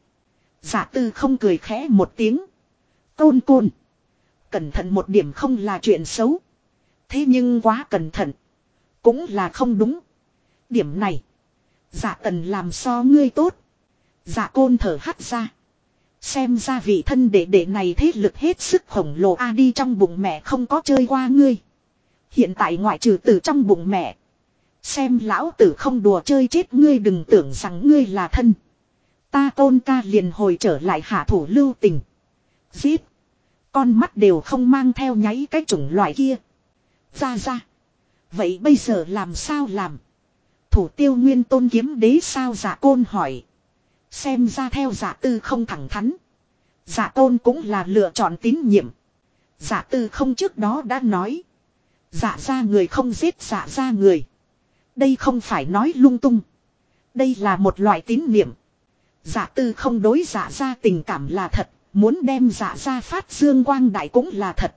Giả tư không cười khẽ một tiếng. Tôn côn. Cẩn thận một điểm không là chuyện xấu. Thế nhưng quá cẩn thận. Cũng là không đúng. Điểm này. Giả tần làm so ngươi tốt. Giả côn thở hắt ra. Xem ra vị thân đệ đệ này thế lực hết sức khổng lồ a đi trong bụng mẹ không có chơi qua ngươi. Hiện tại ngoại trừ từ trong bụng mẹ. Xem lão tử không đùa chơi chết ngươi đừng tưởng rằng ngươi là thân. Ta tôn ca liền hồi trở lại hạ thủ lưu tình. Giết. Con mắt đều không mang theo nháy cái chủng loại kia. Ra ra. Vậy bây giờ làm sao làm? Thủ tiêu nguyên tôn kiếm đế sao giả côn hỏi. Xem ra theo giả tư không thẳng thắn. Giả tôn cũng là lựa chọn tín nhiệm. Giả tư không trước đó đã nói. Dạ ra người không giết dạ ra người. Đây không phải nói lung tung. Đây là một loại tín niệm. Dạ tư không đối dạ ra tình cảm là thật. Muốn đem dạ ra phát dương quang đại cũng là thật.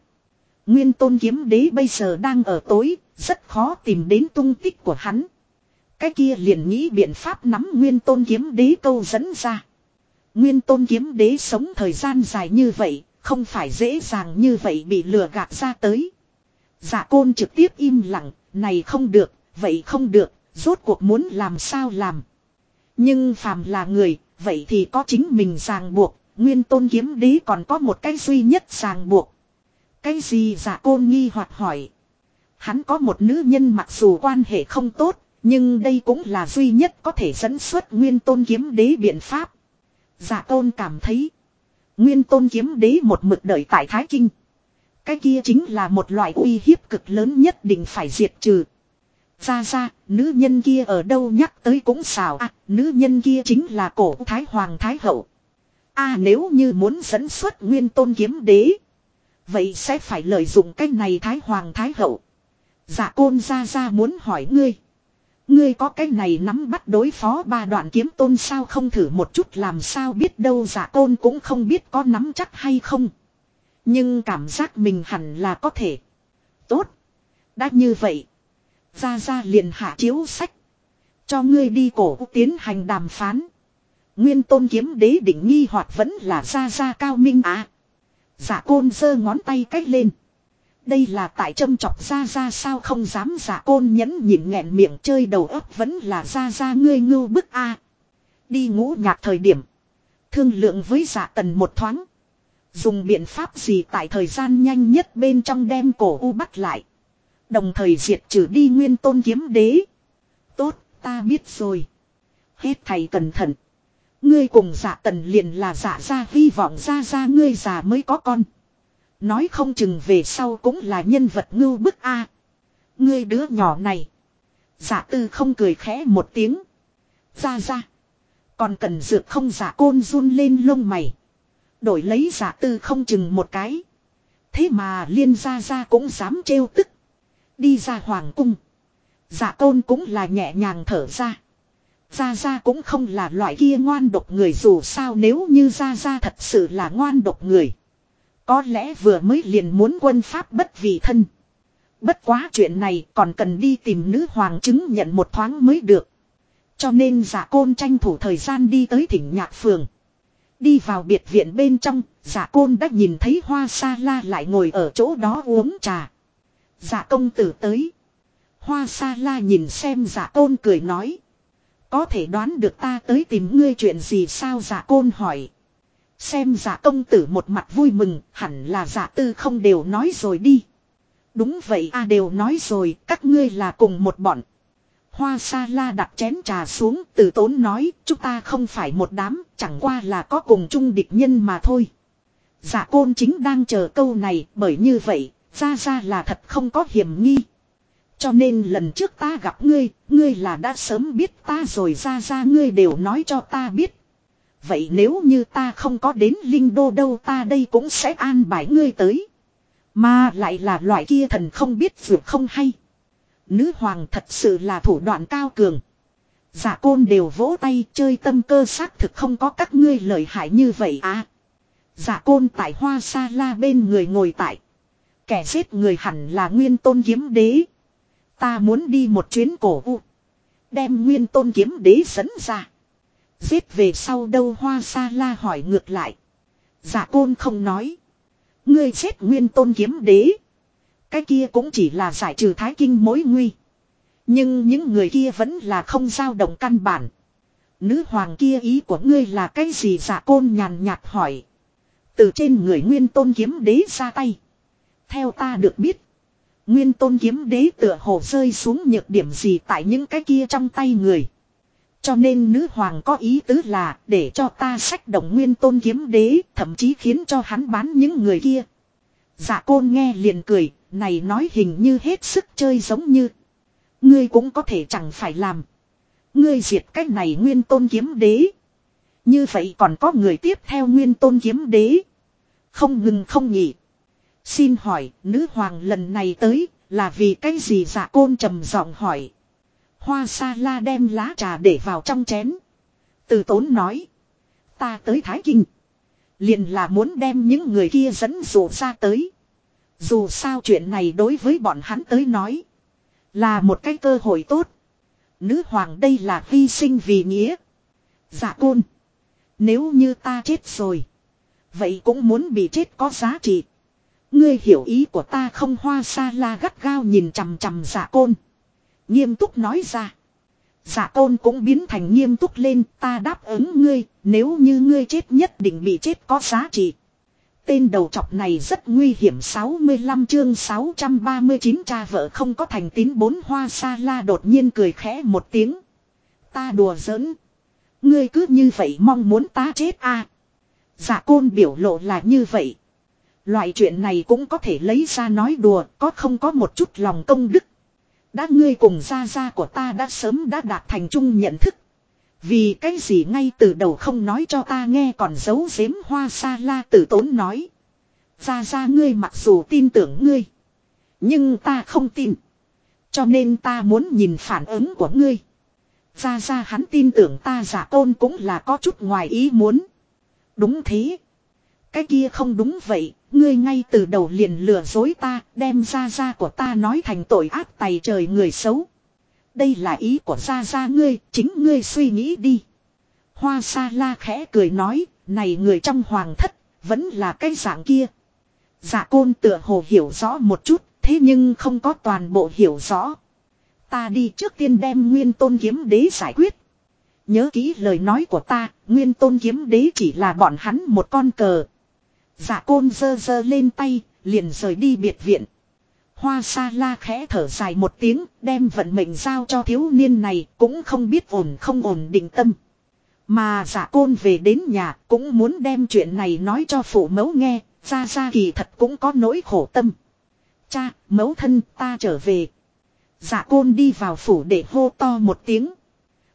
Nguyên tôn kiếm đế bây giờ đang ở tối. Rất khó tìm đến tung tích của hắn. Cái kia liền nghĩ biện pháp nắm nguyên tôn kiếm đế câu dẫn ra. Nguyên tôn kiếm đế sống thời gian dài như vậy. Không phải dễ dàng như vậy bị lừa gạt ra tới. Dạ côn trực tiếp im lặng, này không được, vậy không được, rốt cuộc muốn làm sao làm. Nhưng phàm là người, vậy thì có chính mình ràng buộc, nguyên tôn kiếm đế còn có một cái duy nhất ràng buộc. Cái gì giả côn nghi hoặc hỏi. Hắn có một nữ nhân mặc dù quan hệ không tốt, nhưng đây cũng là duy nhất có thể dẫn xuất nguyên tôn kiếm đế biện pháp. giả tôn cảm thấy, nguyên tôn kiếm đế một mực đợi tại Thái Kinh. Cái kia chính là một loại uy hiếp cực lớn nhất định phải diệt trừ. Ra ra, nữ nhân kia ở đâu nhắc tới cũng xào à, nữ nhân kia chính là cổ thái hoàng thái hậu. À nếu như muốn dẫn xuất nguyên tôn kiếm đế. Vậy sẽ phải lợi dụng cái này thái hoàng thái hậu. Dạ côn ra ra muốn hỏi ngươi. Ngươi có cái này nắm bắt đối phó ba đoạn kiếm tôn sao không thử một chút làm sao biết đâu dạ côn cũng không biết có nắm chắc hay không. Nhưng cảm giác mình hẳn là có thể. Tốt. Đã như vậy. Ra ra liền hạ chiếu sách. Cho ngươi đi cổ tiến hành đàm phán. Nguyên tôn kiếm đế định nghi hoặc vẫn là ra ra cao minh à. Giả côn giơ ngón tay cách lên. Đây là tại châm chọc ra ra sao không dám giả côn nhẫn nhịn nghẹn miệng chơi đầu óc vẫn là ra ra ngươi ngưu bức a Đi ngủ nhạc thời điểm. Thương lượng với giả tần một thoáng. Dùng biện pháp gì tại thời gian nhanh nhất bên trong đem cổ u bắt lại. Đồng thời diệt trừ đi nguyên tôn kiếm đế. Tốt, ta biết rồi. Hết thầy cẩn thận. Ngươi cùng giả tần liền là giả ra hy vọng ra ra ngươi già mới có con. Nói không chừng về sau cũng là nhân vật ngưu bức a. Ngươi đứa nhỏ này. Giả tư không cười khẽ một tiếng. Ra ra. Còn cần dược không giả côn run lên lông mày. Đổi lấy giả tư không chừng một cái. Thế mà liên ra ra cũng dám trêu tức. Đi ra hoàng cung. Giả côn cũng là nhẹ nhàng thở ra gia gia cũng không là loại kia ngoan độc người dù sao nếu như gia gia thật sự là ngoan độc người. Có lẽ vừa mới liền muốn quân pháp bất vì thân. Bất quá chuyện này còn cần đi tìm nữ hoàng chứng nhận một thoáng mới được. Cho nên giả côn tranh thủ thời gian đi tới thỉnh nhạc phường. Đi vào biệt viện bên trong, giả côn đã nhìn thấy hoa sa la lại ngồi ở chỗ đó uống trà. Giả công tử tới. Hoa sa la nhìn xem giả côn cười nói. Có thể đoán được ta tới tìm ngươi chuyện gì sao giả côn hỏi. Xem giả công tử một mặt vui mừng, hẳn là giả tư không đều nói rồi đi. Đúng vậy a đều nói rồi, các ngươi là cùng một bọn. Hoa sa la đặt chén trà xuống, từ tốn nói, chúng ta không phải một đám, chẳng qua là có cùng chung địch nhân mà thôi. Giả côn chính đang chờ câu này, bởi như vậy, ra ra là thật không có hiểm nghi. Cho nên lần trước ta gặp ngươi, ngươi là đã sớm biết ta rồi ra ra ngươi đều nói cho ta biết. Vậy nếu như ta không có đến Linh Đô đâu ta đây cũng sẽ an bài ngươi tới. Mà lại là loại kia thần không biết vượt không hay. Nữ hoàng thật sự là thủ đoạn cao cường. Giả côn đều vỗ tay chơi tâm cơ xác thực không có các ngươi lợi hại như vậy à. Giả côn tại hoa sa la bên người ngồi tại. Kẻ giết người hẳn là nguyên tôn kiếm đế. Ta muốn đi một chuyến cổ u. Đem nguyên tôn kiếm đế dẫn ra. Giết về sau đâu hoa sa la hỏi ngược lại. Giả côn không nói. Ngươi giết nguyên tôn kiếm đế. Cái kia cũng chỉ là giải trừ thái kinh mối nguy. Nhưng những người kia vẫn là không dao động căn bản. Nữ hoàng kia ý của ngươi là cái gì giả côn nhàn nhạt hỏi. Từ trên người nguyên tôn kiếm đế ra tay. Theo ta được biết. Nguyên tôn kiếm đế tựa hồ rơi xuống nhược điểm gì tại những cái kia trong tay người. Cho nên nữ hoàng có ý tứ là để cho ta sách động nguyên tôn kiếm đế, thậm chí khiến cho hắn bán những người kia. Dạ côn nghe liền cười, này nói hình như hết sức chơi giống như. Ngươi cũng có thể chẳng phải làm. Ngươi diệt cách này nguyên tôn kiếm đế. Như vậy còn có người tiếp theo nguyên tôn kiếm đế. Không ngừng không nhỉ. Xin hỏi, nữ hoàng lần này tới, là vì cái gì dạ côn trầm giọng hỏi. Hoa sa la đem lá trà để vào trong chén. Từ tốn nói. Ta tới Thái Kinh. Liền là muốn đem những người kia dẫn dụ ra tới. Dù sao chuyện này đối với bọn hắn tới nói. Là một cái cơ hội tốt. Nữ hoàng đây là hy sinh vì nghĩa. Dạ côn. Nếu như ta chết rồi. Vậy cũng muốn bị chết có giá trị. Ngươi hiểu ý của ta không hoa sa la gắt gao nhìn chằm chằm giả côn. Nghiêm túc nói ra. Giả côn cũng biến thành nghiêm túc lên ta đáp ứng ngươi, nếu như ngươi chết nhất định bị chết có giá trị. Tên đầu chọc này rất nguy hiểm 65 chương 639 cha vợ không có thành tín bốn hoa sa la đột nhiên cười khẽ một tiếng. Ta đùa giỡn. Ngươi cứ như vậy mong muốn ta chết à. Giả côn biểu lộ là như vậy. Loại chuyện này cũng có thể lấy ra nói đùa, có không có một chút lòng công đức. Đã ngươi cùng gia gia của ta đã sớm đã đạt thành chung nhận thức. Vì cái gì ngay từ đầu không nói cho ta nghe còn giấu giếm hoa sa la tử tốn nói. Gia gia ngươi mặc dù tin tưởng ngươi. Nhưng ta không tin. Cho nên ta muốn nhìn phản ứng của ngươi. Gia gia hắn tin tưởng ta giả tôn cũng là có chút ngoài ý muốn. Đúng thế. Cái kia không đúng vậy, ngươi ngay từ đầu liền lừa dối ta, đem ra ra của ta nói thành tội ác tày trời người xấu. Đây là ý của ra ra ngươi, chính ngươi suy nghĩ đi. Hoa sa la khẽ cười nói, này người trong hoàng thất, vẫn là cái dạng kia. Dạ côn tựa hồ hiểu rõ một chút, thế nhưng không có toàn bộ hiểu rõ. Ta đi trước tiên đem nguyên tôn kiếm đế giải quyết. Nhớ kỹ lời nói của ta, nguyên tôn kiếm đế chỉ là bọn hắn một con cờ. Dạ côn dơ dơ lên tay, liền rời đi biệt viện. Hoa sa la khẽ thở dài một tiếng, đem vận mệnh giao cho thiếu niên này, cũng không biết ổn không ổn định tâm. Mà giả côn về đến nhà, cũng muốn đem chuyện này nói cho phụ mẫu nghe, ra ra kỳ thật cũng có nỗi khổ tâm. Cha, mẫu thân, ta trở về. Giả côn đi vào phủ để hô to một tiếng.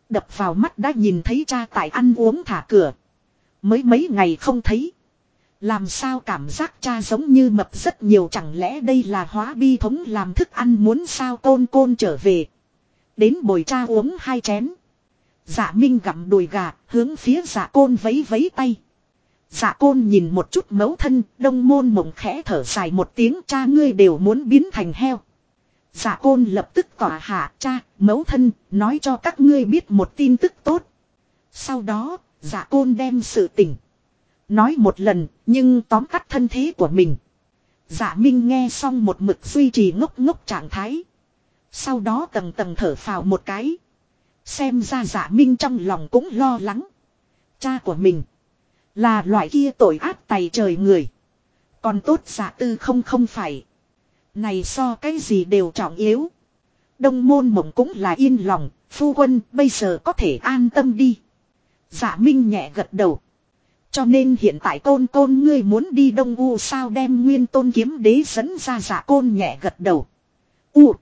Đập vào mắt đã nhìn thấy cha tại ăn uống thả cửa. Mới mấy ngày không thấy. Làm sao cảm giác cha giống như mập rất nhiều chẳng lẽ đây là hóa bi thống làm thức ăn muốn sao côn côn trở về. Đến bồi cha uống hai chén. Dạ Minh gặm đùi gà, hướng phía dạ côn vấy vấy tay. Dạ côn nhìn một chút mẫu thân, đông môn mộng khẽ thở dài một tiếng cha ngươi đều muốn biến thành heo. Dạ côn lập tức tỏa hạ cha, mẫu thân, nói cho các ngươi biết một tin tức tốt. Sau đó, dạ côn đem sự tình. Nói một lần, nhưng tóm tắt thân thế của mình. Dạ Minh nghe xong một mực duy trì ngốc ngốc trạng thái. Sau đó tầng tầng thở phào một cái. Xem ra dạ Minh trong lòng cũng lo lắng. Cha của mình. Là loại kia tội ác tày trời người. Còn tốt dạ tư không không phải. Này so cái gì đều trọng yếu. Đông môn mộng cũng là yên lòng. Phu quân bây giờ có thể an tâm đi. Dạ Minh nhẹ gật đầu. Cho nên hiện tại tôn côn ngươi muốn đi đông u sao đem nguyên tôn kiếm đế dẫn ra giả côn nhẹ gật đầu. U.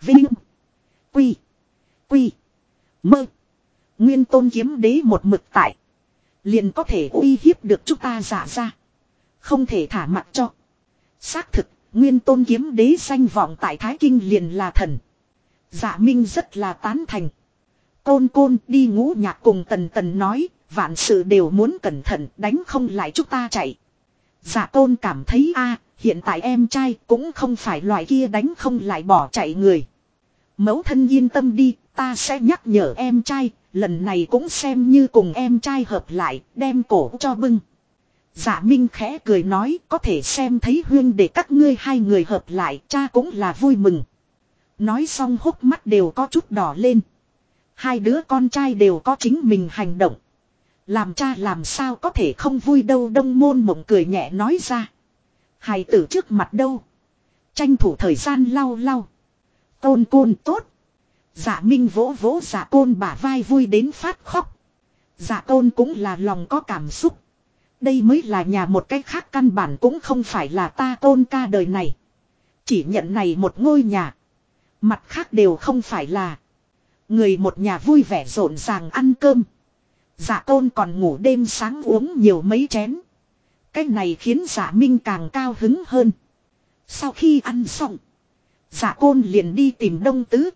Vinh. Quy. Quy. Mơ. Nguyên tôn kiếm đế một mực tại. Liền có thể uy hiếp được chúng ta giả ra. Không thể thả mặt cho. Xác thực, nguyên tôn kiếm đế danh vọng tại Thái Kinh liền là thần. giả Minh rất là tán thành. Côn côn đi ngũ nhạc cùng tần tần nói, vạn sự đều muốn cẩn thận đánh không lại chúng ta chạy. Dạ tôn cảm thấy a hiện tại em trai cũng không phải loại kia đánh không lại bỏ chạy người. Mẫu thân yên tâm đi, ta sẽ nhắc nhở em trai, lần này cũng xem như cùng em trai hợp lại, đem cổ cho bưng. Dạ Minh khẽ cười nói có thể xem thấy huyên để các ngươi hai người hợp lại cha cũng là vui mừng. Nói xong hốc mắt đều có chút đỏ lên. Hai đứa con trai đều có chính mình hành động. Làm cha làm sao có thể không vui đâu đông môn mộng cười nhẹ nói ra. Hài tử trước mặt đâu. Tranh thủ thời gian lau lau. Côn côn tốt. Dạ Minh vỗ vỗ dạ côn bả vai vui đến phát khóc. Dạ côn cũng là lòng có cảm xúc. Đây mới là nhà một cách khác, căn bản cũng không phải là ta côn ca đời này. Chỉ nhận này một ngôi nhà. Mặt khác đều không phải là. Người một nhà vui vẻ rộn ràng ăn cơm. Dạ côn còn ngủ đêm sáng uống nhiều mấy chén. Cái này khiến dạ minh càng cao hứng hơn. Sau khi ăn xong. Dạ côn liền đi tìm đông tứ.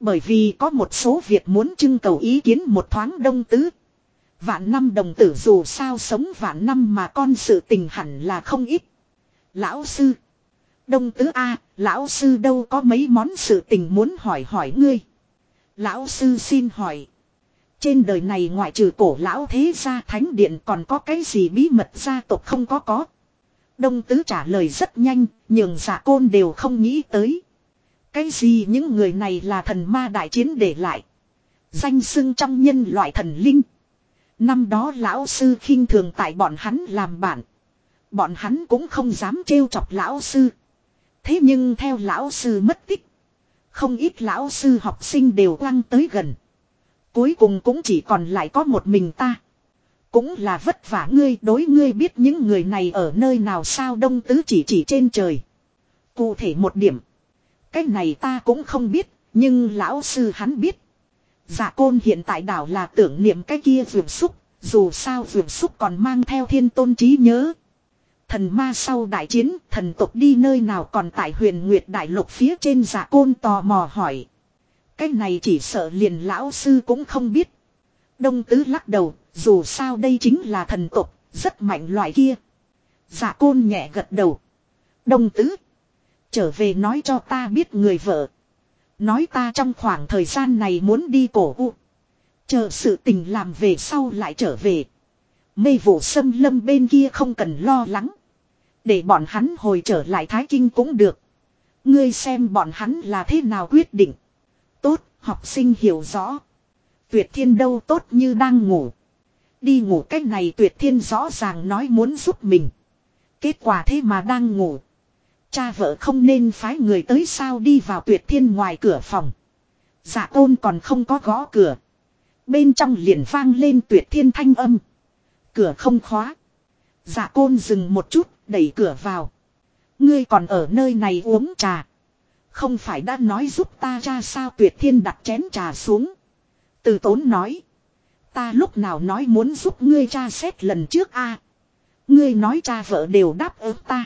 Bởi vì có một số việc muốn trưng cầu ý kiến một thoáng đông tứ. Vạn năm đồng tử dù sao sống vạn năm mà con sự tình hẳn là không ít. Lão sư. Đông tứ A, lão sư đâu có mấy món sự tình muốn hỏi hỏi ngươi. Lão sư xin hỏi. Trên đời này ngoại trừ cổ lão thế gia thánh điện còn có cái gì bí mật gia tộc không có có. Đông tứ trả lời rất nhanh, nhường giả côn đều không nghĩ tới. Cái gì những người này là thần ma đại chiến để lại. Danh xưng trong nhân loại thần linh. Năm đó lão sư khinh thường tại bọn hắn làm bạn. Bọn hắn cũng không dám trêu chọc lão sư. Thế nhưng theo lão sư mất tích. Không ít lão sư học sinh đều quăng tới gần. Cuối cùng cũng chỉ còn lại có một mình ta. Cũng là vất vả ngươi đối ngươi biết những người này ở nơi nào sao đông tứ chỉ chỉ trên trời. Cụ thể một điểm. Cái này ta cũng không biết, nhưng lão sư hắn biết. Dạ côn hiện tại đảo là tưởng niệm cái kia vườn xúc, dù sao vườn xúc còn mang theo thiên tôn trí nhớ. Thần ma sau đại chiến, thần tộc đi nơi nào còn tại huyền nguyệt đại lục phía trên dạ côn tò mò hỏi. Cái này chỉ sợ liền lão sư cũng không biết. Đông tứ lắc đầu, dù sao đây chính là thần tộc, rất mạnh loại kia. Dạ côn nhẹ gật đầu. đông tứ. Trở về nói cho ta biết người vợ. Nói ta trong khoảng thời gian này muốn đi cổ u. Chờ sự tình làm về sau lại trở về. Mê vụ xâm lâm bên kia không cần lo lắng. Để bọn hắn hồi trở lại Thái Kinh cũng được. Ngươi xem bọn hắn là thế nào quyết định. Tốt, học sinh hiểu rõ. Tuyệt thiên đâu tốt như đang ngủ. Đi ngủ cách này tuyệt thiên rõ ràng nói muốn giúp mình. Kết quả thế mà đang ngủ. Cha vợ không nên phái người tới sao đi vào tuyệt thiên ngoài cửa phòng. Dạ tôn còn không có gõ cửa. Bên trong liền vang lên tuyệt thiên thanh âm. Cửa không khóa. Dạ côn dừng một chút, đẩy cửa vào. Ngươi còn ở nơi này uống trà. Không phải đã nói giúp ta ra sao tuyệt thiên đặt chén trà xuống. Từ tốn nói. Ta lúc nào nói muốn giúp ngươi cha xét lần trước a Ngươi nói cha vợ đều đáp ứng ta.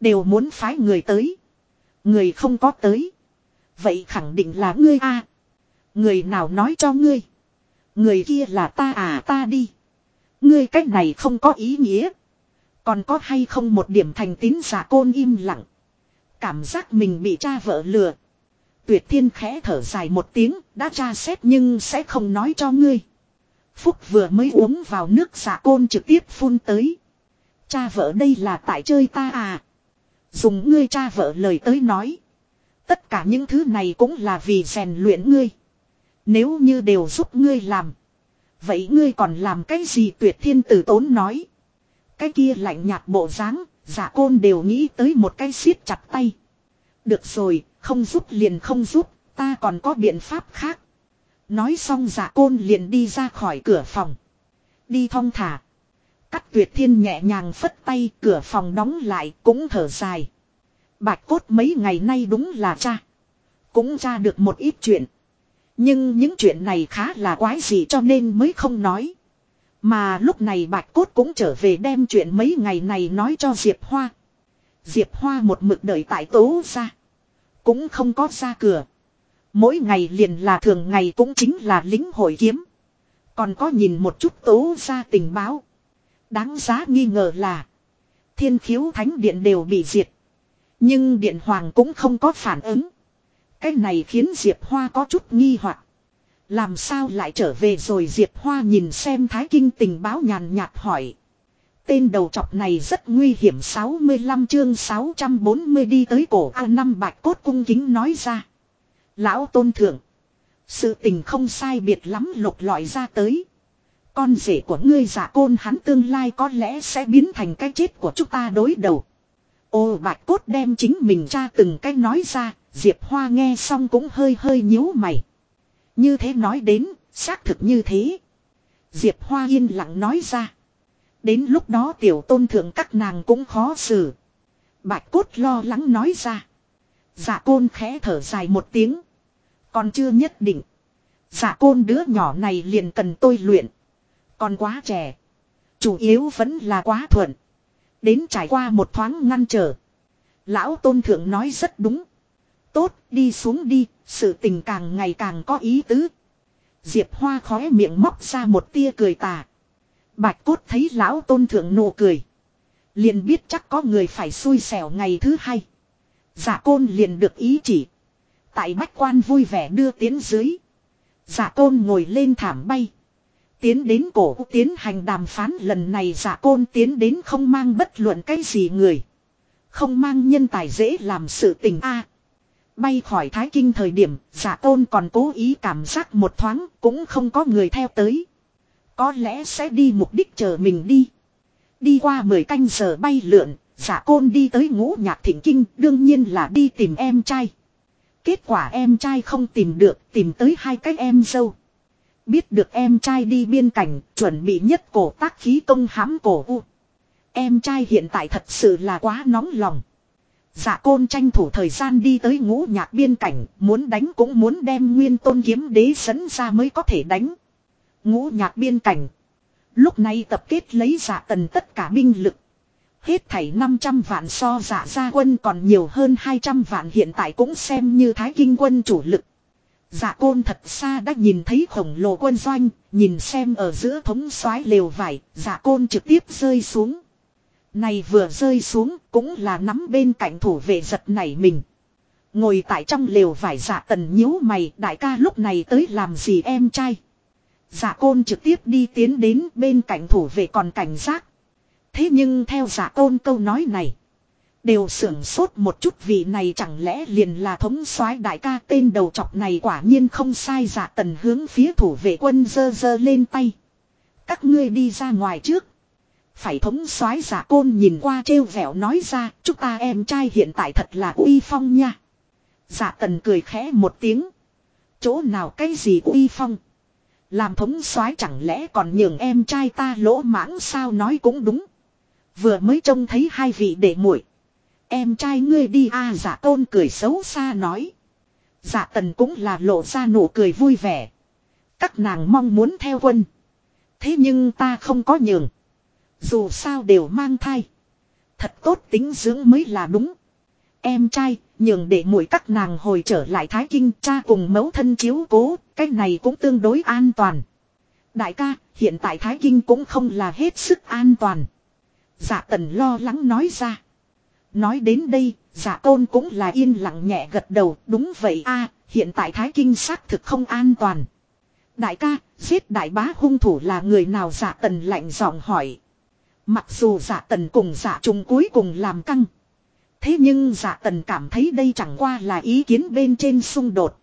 Đều muốn phái người tới. Người không có tới. Vậy khẳng định là ngươi a Người nào nói cho ngươi. Người kia là ta à ta đi. Ngươi cách này không có ý nghĩa. Còn có hay không một điểm thành tín giả côn im lặng. Cảm giác mình bị cha vợ lừa. Tuyệt thiên khẽ thở dài một tiếng, đã tra xét nhưng sẽ không nói cho ngươi. Phúc vừa mới uống vào nước xả côn trực tiếp phun tới. Cha vợ đây là tại chơi ta à. Dùng ngươi cha vợ lời tới nói. Tất cả những thứ này cũng là vì rèn luyện ngươi. Nếu như đều giúp ngươi làm. Vậy ngươi còn làm cái gì tuyệt thiên tử tốn nói. Cái kia lạnh nhạt bộ dáng, giả côn đều nghĩ tới một cái siết chặt tay. Được rồi, không giúp liền không giúp, ta còn có biện pháp khác. Nói xong giả côn liền đi ra khỏi cửa phòng. Đi thong thả. Cắt tuyệt thiên nhẹ nhàng phất tay cửa phòng đóng lại cũng thở dài. Bạch cốt mấy ngày nay đúng là cha. Cũng cha được một ít chuyện. Nhưng những chuyện này khá là quái gì cho nên mới không nói. Mà lúc này Bạch Cốt cũng trở về đem chuyện mấy ngày này nói cho Diệp Hoa. Diệp Hoa một mực đợi tại tố ra. Cũng không có ra cửa. Mỗi ngày liền là thường ngày cũng chính là lính hội kiếm. Còn có nhìn một chút tố ra tình báo. Đáng giá nghi ngờ là. Thiên khiếu thánh điện đều bị diệt. Nhưng điện hoàng cũng không có phản ứng. Cái này khiến Diệp Hoa có chút nghi hoặc. Làm sao lại trở về rồi Diệp Hoa nhìn xem Thái Kinh tình báo nhàn nhạt hỏi. Tên đầu trọc này rất nguy hiểm 65 chương 640 đi tới cổ A năm bạch cốt cung kính nói ra. Lão tôn thượng. Sự tình không sai biệt lắm lục lọi ra tới. Con rể của ngươi giả côn hắn tương lai có lẽ sẽ biến thành cái chết của chúng ta đối đầu. Ô bạch cốt đem chính mình ra từng cái nói ra, Diệp Hoa nghe xong cũng hơi hơi nhíu mày. Như thế nói đến, xác thực như thế. Diệp Hoa yên lặng nói ra. Đến lúc đó tiểu tôn thượng các nàng cũng khó xử. Bạch cốt lo lắng nói ra. Dạ côn khẽ thở dài một tiếng. Còn chưa nhất định. Dạ côn đứa nhỏ này liền cần tôi luyện. Còn quá trẻ. Chủ yếu vẫn là quá thuận. Đến trải qua một thoáng ngăn trở. Lão tôn thượng nói rất đúng. Tốt, đi xuống đi, sự tình càng ngày càng có ý tứ. Diệp Hoa khóe miệng móc ra một tia cười tà. Bạch cốt thấy lão tôn thượng nụ cười. Liền biết chắc có người phải xui xẻo ngày thứ hai. Giả côn liền được ý chỉ. Tại bách quan vui vẻ đưa tiến dưới. Giả côn ngồi lên thảm bay. Tiến đến cổ tiến hành đàm phán lần này giả côn tiến đến không mang bất luận cái gì người. Không mang nhân tài dễ làm sự tình a Bay khỏi Thái Kinh thời điểm, giả tôn còn cố ý cảm giác một thoáng, cũng không có người theo tới. Có lẽ sẽ đi mục đích chờ mình đi. Đi qua 10 canh giờ bay lượn, giả côn đi tới ngũ nhạc thịnh kinh, đương nhiên là đi tìm em trai. Kết quả em trai không tìm được, tìm tới hai cái em dâu. Biết được em trai đi biên cảnh, chuẩn bị nhất cổ tác khí công hãm cổ u. Em trai hiện tại thật sự là quá nóng lòng. Dạ côn tranh thủ thời gian đi tới ngũ nhạc biên cảnh, muốn đánh cũng muốn đem nguyên tôn kiếm đế dẫn ra mới có thể đánh. Ngũ nhạc biên cảnh. Lúc này tập kết lấy dạ tần tất cả binh lực. Hết thảy 500 vạn so dạ gia quân còn nhiều hơn 200 vạn hiện tại cũng xem như thái kinh quân chủ lực. Dạ côn thật xa đã nhìn thấy khổng lồ quân doanh, nhìn xem ở giữa thống soái lều vải, dạ côn trực tiếp rơi xuống. Này vừa rơi xuống cũng là nắm bên cạnh thủ vệ giật nảy mình. Ngồi tại trong lều vải giả tần nhíu mày, đại ca lúc này tới làm gì em trai. giả côn trực tiếp đi tiến đến bên cạnh thủ vệ còn cảnh giác. Thế nhưng theo giả côn câu nói này. Đều sưởng sốt một chút vì này chẳng lẽ liền là thống soái đại ca tên đầu chọc này quả nhiên không sai giả tần hướng phía thủ vệ quân dơ dơ lên tay. Các ngươi đi ra ngoài trước. Phải thống soái giả côn nhìn qua trêu vẻo nói ra, chúng ta em trai hiện tại thật là uy phong nha. Giả tần cười khẽ một tiếng. Chỗ nào cái gì uy phong. Làm thống soái chẳng lẽ còn nhường em trai ta lỗ mãng sao nói cũng đúng. Vừa mới trông thấy hai vị đệ muội Em trai ngươi đi a à, giả tôn cười xấu xa nói. Giả tần cũng là lộ ra nụ cười vui vẻ. Các nàng mong muốn theo quân. Thế nhưng ta không có nhường. Dù sao đều mang thai. Thật tốt tính dưỡng mới là đúng. Em trai, nhường để mũi các nàng hồi trở lại Thái Kinh cha cùng mẫu thân chiếu cố, cái này cũng tương đối an toàn. Đại ca, hiện tại Thái Kinh cũng không là hết sức an toàn. Dạ tần lo lắng nói ra. Nói đến đây, giả tôn cũng là yên lặng nhẹ gật đầu, đúng vậy a hiện tại Thái Kinh xác thực không an toàn. Đại ca, giết đại bá hung thủ là người nào giả tần lạnh giọng hỏi. Mặc dù giả tần cùng giả trùng cuối cùng làm căng. Thế nhưng giả tần cảm thấy đây chẳng qua là ý kiến bên trên xung đột.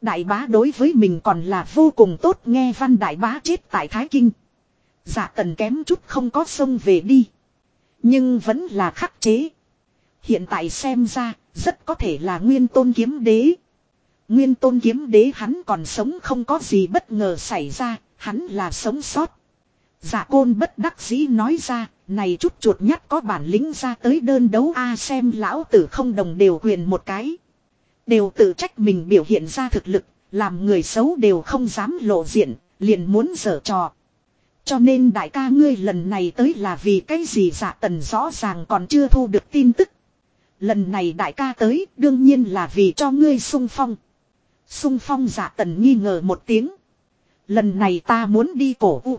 Đại bá đối với mình còn là vô cùng tốt nghe văn đại bá chết tại Thái Kinh. Giả tần kém chút không có sông về đi. Nhưng vẫn là khắc chế. Hiện tại xem ra, rất có thể là nguyên tôn kiếm đế. Nguyên tôn kiếm đế hắn còn sống không có gì bất ngờ xảy ra, hắn là sống sót. Dạ côn bất đắc dĩ nói ra, này chút chuột nhắt có bản lĩnh ra tới đơn đấu a xem lão tử không đồng đều quyền một cái. Đều tự trách mình biểu hiện ra thực lực, làm người xấu đều không dám lộ diện, liền muốn dở trò. Cho nên đại ca ngươi lần này tới là vì cái gì dạ tần rõ ràng còn chưa thu được tin tức. Lần này đại ca tới đương nhiên là vì cho ngươi sung phong. Sung phong dạ tần nghi ngờ một tiếng. Lần này ta muốn đi cổ u.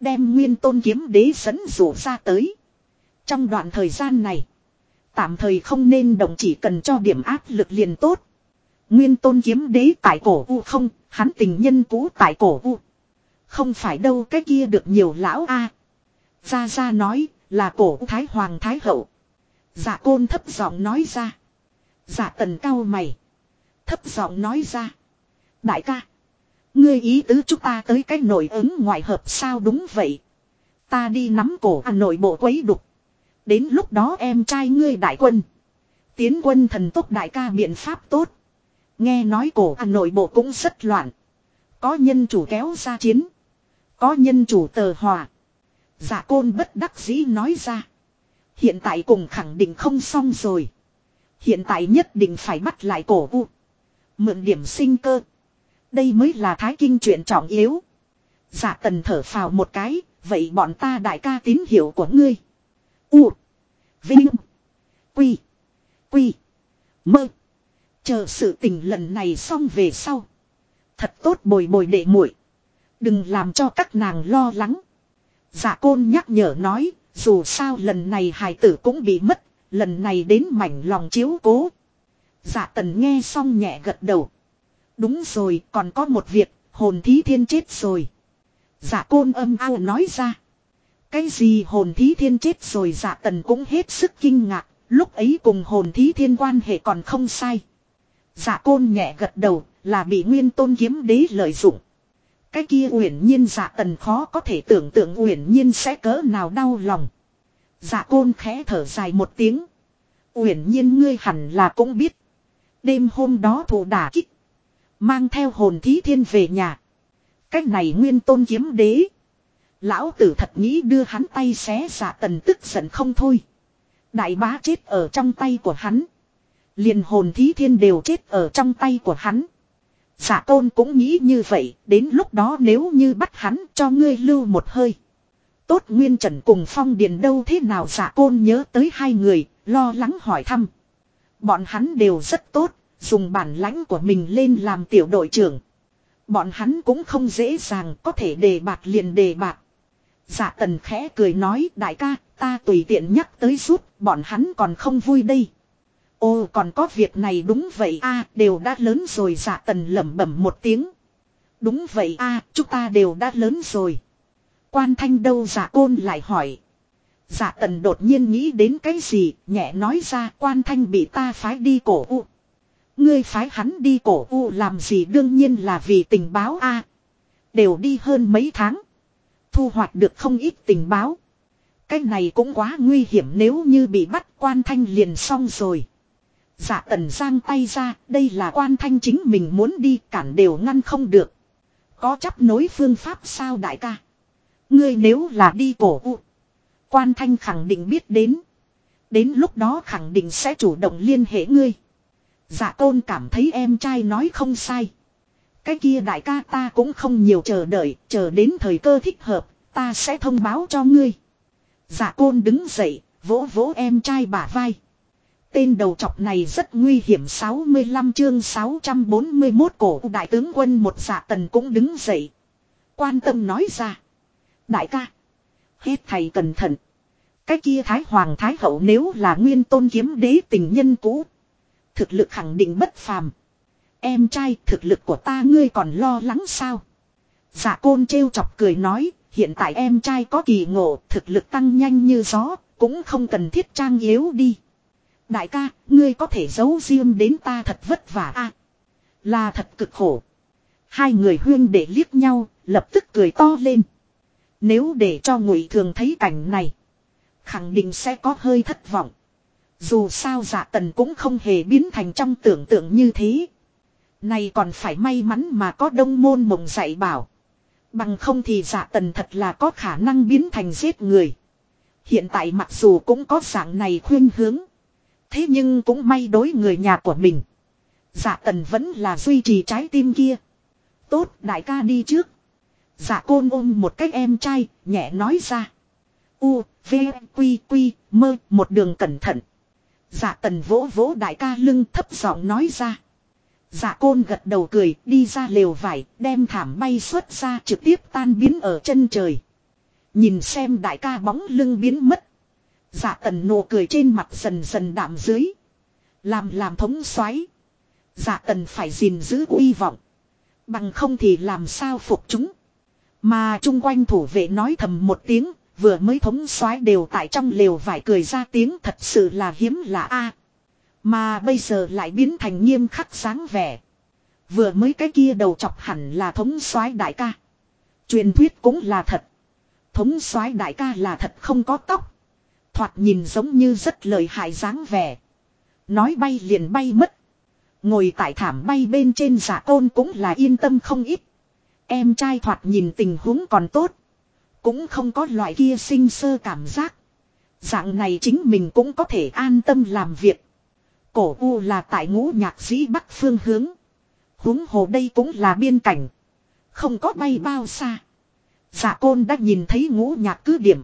Đem nguyên tôn kiếm đế dẫn rủ ra tới. Trong đoạn thời gian này. Tạm thời không nên động chỉ cần cho điểm áp lực liền tốt. Nguyên tôn kiếm đế tại cổ u không, hắn tình nhân cũ tại cổ u. Không phải đâu cái kia được nhiều lão a. Gia Gia nói là cổ thái hoàng thái hậu. Dạ côn thấp giọng nói ra. Dạ tần cao mày. Thấp giọng nói ra. Đại ca. Ngươi ý tứ chúng ta tới cái nội ứng ngoại hợp sao đúng vậy. Ta đi nắm cổ à nội bộ quấy đục. Đến lúc đó em trai ngươi đại quân. Tiến quân thần tốc đại ca biện pháp tốt. Nghe nói cổ à nội bộ cũng rất loạn. Có nhân chủ kéo ra chiến. Có nhân chủ tờ hòa. Giả côn bất đắc dĩ nói ra. Hiện tại cùng khẳng định không xong rồi. Hiện tại nhất định phải bắt lại cổ u. Mượn điểm sinh cơ. Đây mới là thái kinh chuyện trọng yếu. Dạ tần thở phào một cái, vậy bọn ta đại ca tín hiệu của ngươi. U. Vinh. Quy. Quy. Mơ. Chờ sự tình lần này xong về sau. Thật tốt bồi bồi đệ muội Đừng làm cho các nàng lo lắng. Dạ côn nhắc nhở nói, dù sao lần này hài tử cũng bị mất, lần này đến mảnh lòng chiếu cố. Dạ tần nghe xong nhẹ gật đầu. Đúng rồi, còn có một việc, hồn thí thiên chết rồi. Giả côn âm ao nói ra. Cái gì hồn thí thiên chết rồi giả tần cũng hết sức kinh ngạc, lúc ấy cùng hồn thí thiên quan hệ còn không sai. Giả côn nhẹ gật đầu, là bị nguyên tôn kiếm đế lợi dụng. Cái kia uyển nhiên giả tần khó có thể tưởng tượng uyển nhiên sẽ cỡ nào đau lòng. Giả côn khẽ thở dài một tiếng. Uyển nhiên ngươi hẳn là cũng biết. Đêm hôm đó thủ đả kích. Mang theo hồn thí thiên về nhà. Cách này nguyên tôn kiếm đế. Lão tử thật nghĩ đưa hắn tay xé dạ tần tức giận không thôi. Đại bá chết ở trong tay của hắn. Liền hồn thí thiên đều chết ở trong tay của hắn. Giả tôn cũng nghĩ như vậy, đến lúc đó nếu như bắt hắn cho ngươi lưu một hơi. Tốt Nguyên Trần cùng Phong Điền đâu thế nào giả côn nhớ tới hai người, lo lắng hỏi thăm. Bọn hắn đều rất tốt, dùng bản lãnh của mình lên làm tiểu đội trưởng. Bọn hắn cũng không dễ dàng có thể đề bạc liền đề bạc. Dạ tần khẽ cười nói đại ca ta tùy tiện nhắc tới giúp bọn hắn còn không vui đây. Ô còn có việc này đúng vậy a đều đã lớn rồi dạ tần lẩm bẩm một tiếng. Đúng vậy a chúng ta đều đã lớn rồi. Quan thanh đâu dạ côn lại hỏi. Dạ tần đột nhiên nghĩ đến cái gì, nhẹ nói ra quan thanh bị ta phái đi cổ u. Ngươi phái hắn đi cổ u làm gì đương nhiên là vì tình báo a Đều đi hơn mấy tháng. Thu hoạch được không ít tình báo. Cái này cũng quá nguy hiểm nếu như bị bắt quan thanh liền xong rồi. Dạ tần giang tay ra, đây là quan thanh chính mình muốn đi cản đều ngăn không được. Có chấp nối phương pháp sao đại ca? Ngươi nếu là đi cổ u. Quan thanh khẳng định biết đến. Đến lúc đó khẳng định sẽ chủ động liên hệ ngươi. Dạ tôn cảm thấy em trai nói không sai. Cái kia đại ca ta cũng không nhiều chờ đợi, chờ đến thời cơ thích hợp, ta sẽ thông báo cho ngươi. Dạ côn đứng dậy, vỗ vỗ em trai bả vai. Tên đầu trọc này rất nguy hiểm 65 chương 641 cổ đại tướng quân một dạ tần cũng đứng dậy. Quan tâm nói ra. Đại ca. Hết thầy cẩn thận. Cái kia Thái Hoàng Thái Hậu nếu là nguyên tôn kiếm đế tình nhân cũ. Thực lực khẳng định bất phàm. Em trai thực lực của ta ngươi còn lo lắng sao? Dạ côn trêu chọc cười nói, hiện tại em trai có kỳ ngộ, thực lực tăng nhanh như gió, cũng không cần thiết trang yếu đi. Đại ca, ngươi có thể giấu riêng đến ta thật vất vả a Là thật cực khổ. Hai người huyên để liếc nhau, lập tức cười to lên. Nếu để cho ngụy thường thấy cảnh này, khẳng định sẽ có hơi thất vọng. Dù sao dạ tần cũng không hề biến thành trong tưởng tượng như thế. Này còn phải may mắn mà có đông môn mộng dạy bảo. Bằng không thì dạ tần thật là có khả năng biến thành giết người. Hiện tại mặc dù cũng có dạng này khuyên hướng. Thế nhưng cũng may đối người nhà của mình. Dạ tần vẫn là duy trì trái tim kia. Tốt đại ca đi trước. Dạ côn ôm một cách em trai, nhẹ nói ra. U, V, Quy, Quy, mơ, một đường cẩn thận. Dạ tần vỗ vỗ đại ca lưng thấp giọng nói ra. Dạ côn gật đầu cười, đi ra lều vải, đem thảm bay xuất ra trực tiếp tan biến ở chân trời. Nhìn xem đại ca bóng lưng biến mất. Dạ tần nụ cười trên mặt dần dần đạm dưới. Làm làm thống xoáy. Dạ tần phải gìn giữ uy vọng. Bằng không thì làm sao phục chúng. Mà chung quanh thủ vệ nói thầm một tiếng, vừa mới thống soái đều tại trong lều vải cười ra tiếng thật sự là hiếm lạ a. Mà bây giờ lại biến thành nghiêm khắc sáng vẻ. Vừa mới cái kia đầu chọc hẳn là thống soái đại ca. Truyền thuyết cũng là thật. Thống soái đại ca là thật không có tóc. Thoạt nhìn giống như rất lời hại dáng vẻ. Nói bay liền bay mất. Ngồi tại thảm bay bên trên giả côn cũng là yên tâm không ít. Em trai thoạt nhìn tình huống còn tốt. Cũng không có loại kia sinh sơ cảm giác. Dạng này chính mình cũng có thể an tâm làm việc. Cổ U là tại ngũ nhạc dĩ bắc phương hướng. huống hồ đây cũng là biên cảnh. Không có bay bao xa. Giả côn đã nhìn thấy ngũ nhạc cứ điểm.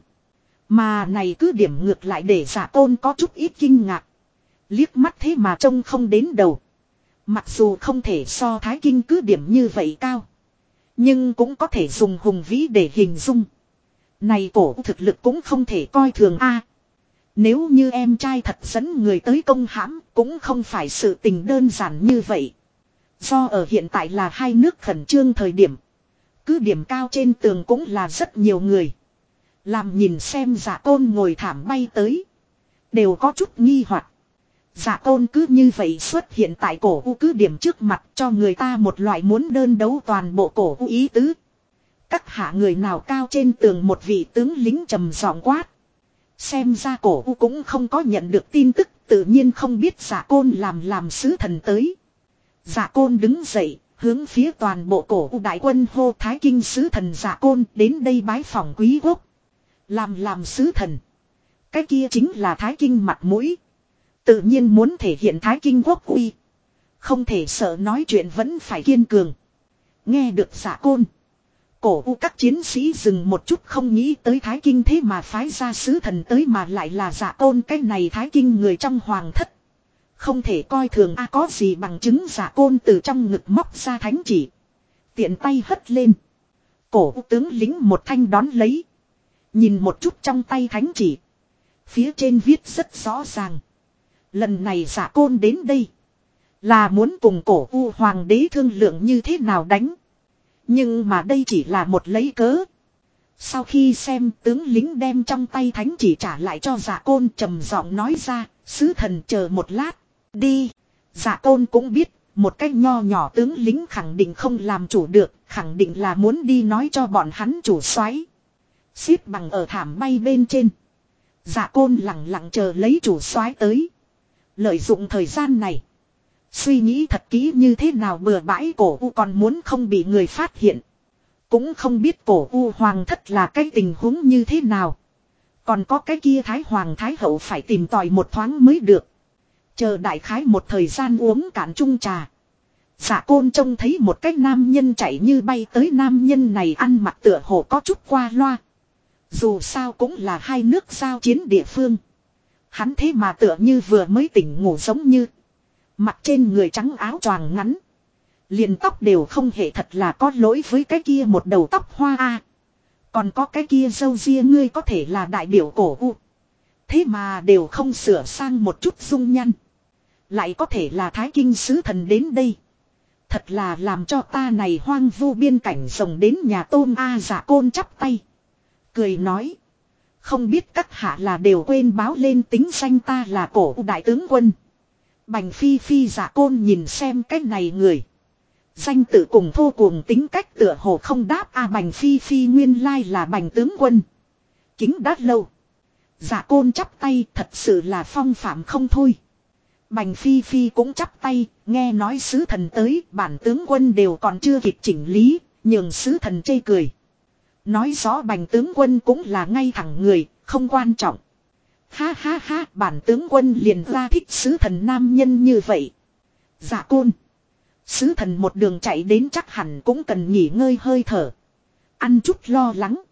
Mà này cứ điểm ngược lại để dạ giả tôn có chút ít kinh ngạc. Liếc mắt thế mà trông không đến đầu. Mặc dù không thể so thái kinh cứ điểm như vậy cao. Nhưng cũng có thể dùng hùng vĩ để hình dung. Này cổ thực lực cũng không thể coi thường a. nếu như em trai thật dẫn người tới công hãm, cũng không phải sự tình đơn giản như vậy. Do ở hiện tại là hai nước khẩn trương thời điểm. Cứ điểm cao trên tường cũng là rất nhiều người. Làm nhìn xem giả tôn ngồi thảm bay tới. Đều có chút nghi hoặc Giả tôn cứ như vậy xuất hiện tại cổ u cứ điểm trước mặt cho người ta một loại muốn đơn đấu toàn bộ cổ u ý tứ. Các hạ người nào cao trên tường một vị tướng lính trầm giọng quát. Xem ra cổ u cũng không có nhận được tin tức tự nhiên không biết giả côn làm làm sứ thần tới. Giả côn đứng dậy, hướng phía toàn bộ cổ u đại quân hô thái kinh sứ thần giả côn đến đây bái phòng quý quốc. Làm làm sứ thần. Cái kia chính là thái kinh mặt mũi. Tự nhiên muốn thể hiện thái kinh quốc uy. Không thể sợ nói chuyện vẫn phải kiên cường. Nghe được giả côn. Cổ u các chiến sĩ dừng một chút không nghĩ tới thái kinh thế mà phái ra sứ thần tới mà lại là giả côn cái này thái kinh người trong hoàng thất. Không thể coi thường a, có gì bằng chứng giả côn từ trong ngực móc ra thánh chỉ. Tiện tay hất lên. Cổ u tướng lính một thanh đón lấy. Nhìn một chút trong tay thánh chỉ. Phía trên viết rất rõ ràng. Lần này giả côn đến đây. Là muốn cùng cổ u hoàng đế thương lượng như thế nào đánh. Nhưng mà đây chỉ là một lấy cớ. Sau khi xem tướng lính đem trong tay thánh chỉ trả lại cho giả côn trầm giọng nói ra, sứ thần chờ một lát, đi. Giả côn cũng biết, một cách nho nhỏ tướng lính khẳng định không làm chủ được, khẳng định là muốn đi nói cho bọn hắn chủ xoáy. Xếp bằng ở thảm bay bên trên. Giả côn lặng lặng chờ lấy chủ soái tới. Lợi dụng thời gian này. Suy nghĩ thật kỹ như thế nào bừa bãi cổ u còn muốn không bị người phát hiện. Cũng không biết cổ u hoàng thất là cái tình huống như thế nào. Còn có cái kia thái hoàng thái hậu phải tìm tòi một thoáng mới được. Chờ đại khái một thời gian uống cạn chung trà. Giả côn trông thấy một cái nam nhân chạy như bay tới nam nhân này ăn mặc tựa hồ có chút qua loa. Dù sao cũng là hai nước giao chiến địa phương. Hắn thế mà tựa như vừa mới tỉnh ngủ giống như. Mặt trên người trắng áo choàng ngắn. Liền tóc đều không hề thật là có lỗi với cái kia một đầu tóc hoa a. Còn có cái kia dâu ria ngươi có thể là đại biểu cổ u. Thế mà đều không sửa sang một chút dung nhăn. Lại có thể là thái kinh sứ thần đến đây. Thật là làm cho ta này hoang vu biên cảnh rồng đến nhà tôn A giả côn chắp tay. Cười nói. Không biết các hạ là đều quên báo lên tính danh ta là cổ đại tướng quân. Bành phi phi giả côn nhìn xem cái này người. Danh tự cùng thô cuồng tính cách tựa hồ không đáp a bành phi phi nguyên lai là bành tướng quân. Kính đát lâu. Giả côn chắp tay thật sự là phong phạm không thôi. Bành phi phi cũng chắp tay, nghe nói sứ thần tới, bản tướng quân đều còn chưa kịp chỉnh lý, nhường sứ thần chê cười. Nói rõ bành tướng quân cũng là ngay thẳng người, không quan trọng. Ha ha ha, bản tướng quân liền ra thích sứ thần nam nhân như vậy. Dạ côn. Sứ thần một đường chạy đến chắc hẳn cũng cần nghỉ ngơi hơi thở. Ăn chút lo lắng.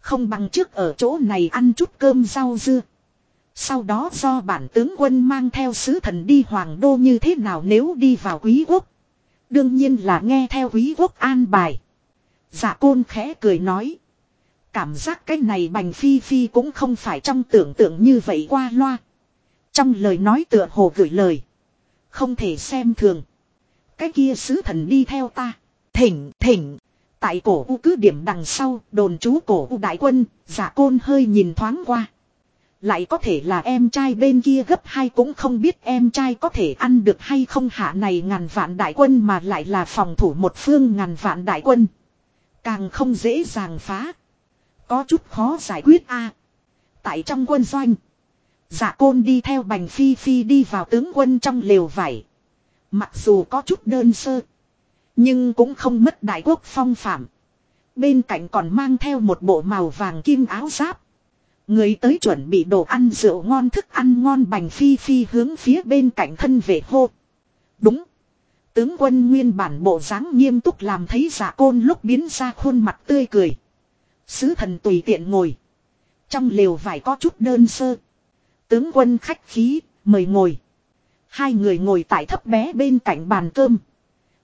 Không bằng trước ở chỗ này ăn chút cơm rau dưa. Sau đó do bản tướng quân mang theo sứ thần đi hoàng đô như thế nào nếu đi vào quý quốc. Đương nhiên là nghe theo quý quốc an bài. Dạ côn khẽ cười nói. Cảm giác cái này bành phi phi cũng không phải trong tưởng tượng như vậy qua loa. Trong lời nói tựa hồ gửi lời. Không thể xem thường. Cái kia sứ thần đi theo ta. Thỉnh, thỉnh. Tại cổ u cứ điểm đằng sau, đồn trú cổ u đại quân, giả côn hơi nhìn thoáng qua. Lại có thể là em trai bên kia gấp hai cũng không biết em trai có thể ăn được hay không hạ này ngàn vạn đại quân mà lại là phòng thủ một phương ngàn vạn đại quân. Càng không dễ dàng phá. Có chút khó giải quyết a. Tại trong quân doanh. Dạ côn đi theo bành phi phi đi vào tướng quân trong lều vải. Mặc dù có chút đơn sơ. Nhưng cũng không mất đại quốc phong phạm. Bên cạnh còn mang theo một bộ màu vàng kim áo giáp. Người tới chuẩn bị đồ ăn, rượu ngon, thức ăn ngon, bành phi phi hướng phía bên cạnh thân về hô. Đúng. Tướng quân nguyên bản bộ dáng nghiêm túc làm thấy giả côn lúc biến ra khuôn mặt tươi cười. Sứ thần tùy tiện ngồi. Trong lều vải có chút đơn sơ. Tướng quân khách khí, mời ngồi. Hai người ngồi tại thấp bé bên cạnh bàn cơm.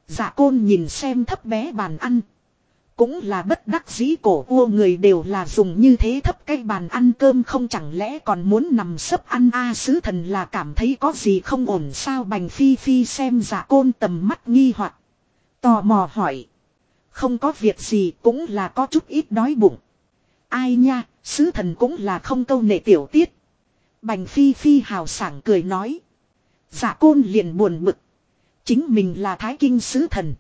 dạ côn nhìn xem thấp bé bàn ăn. Cũng là bất đắc dĩ cổ vua người đều là dùng như thế thấp cái bàn ăn cơm không chẳng lẽ còn muốn nằm sấp ăn a sứ thần là cảm thấy có gì không ổn sao bành phi phi xem giả côn tầm mắt nghi hoặc Tò mò hỏi. Không có việc gì cũng là có chút ít đói bụng. Ai nha, sứ thần cũng là không câu nệ tiểu tiết. Bành phi phi hào sảng cười nói. Giả côn liền buồn bực. Chính mình là thái kinh sứ thần.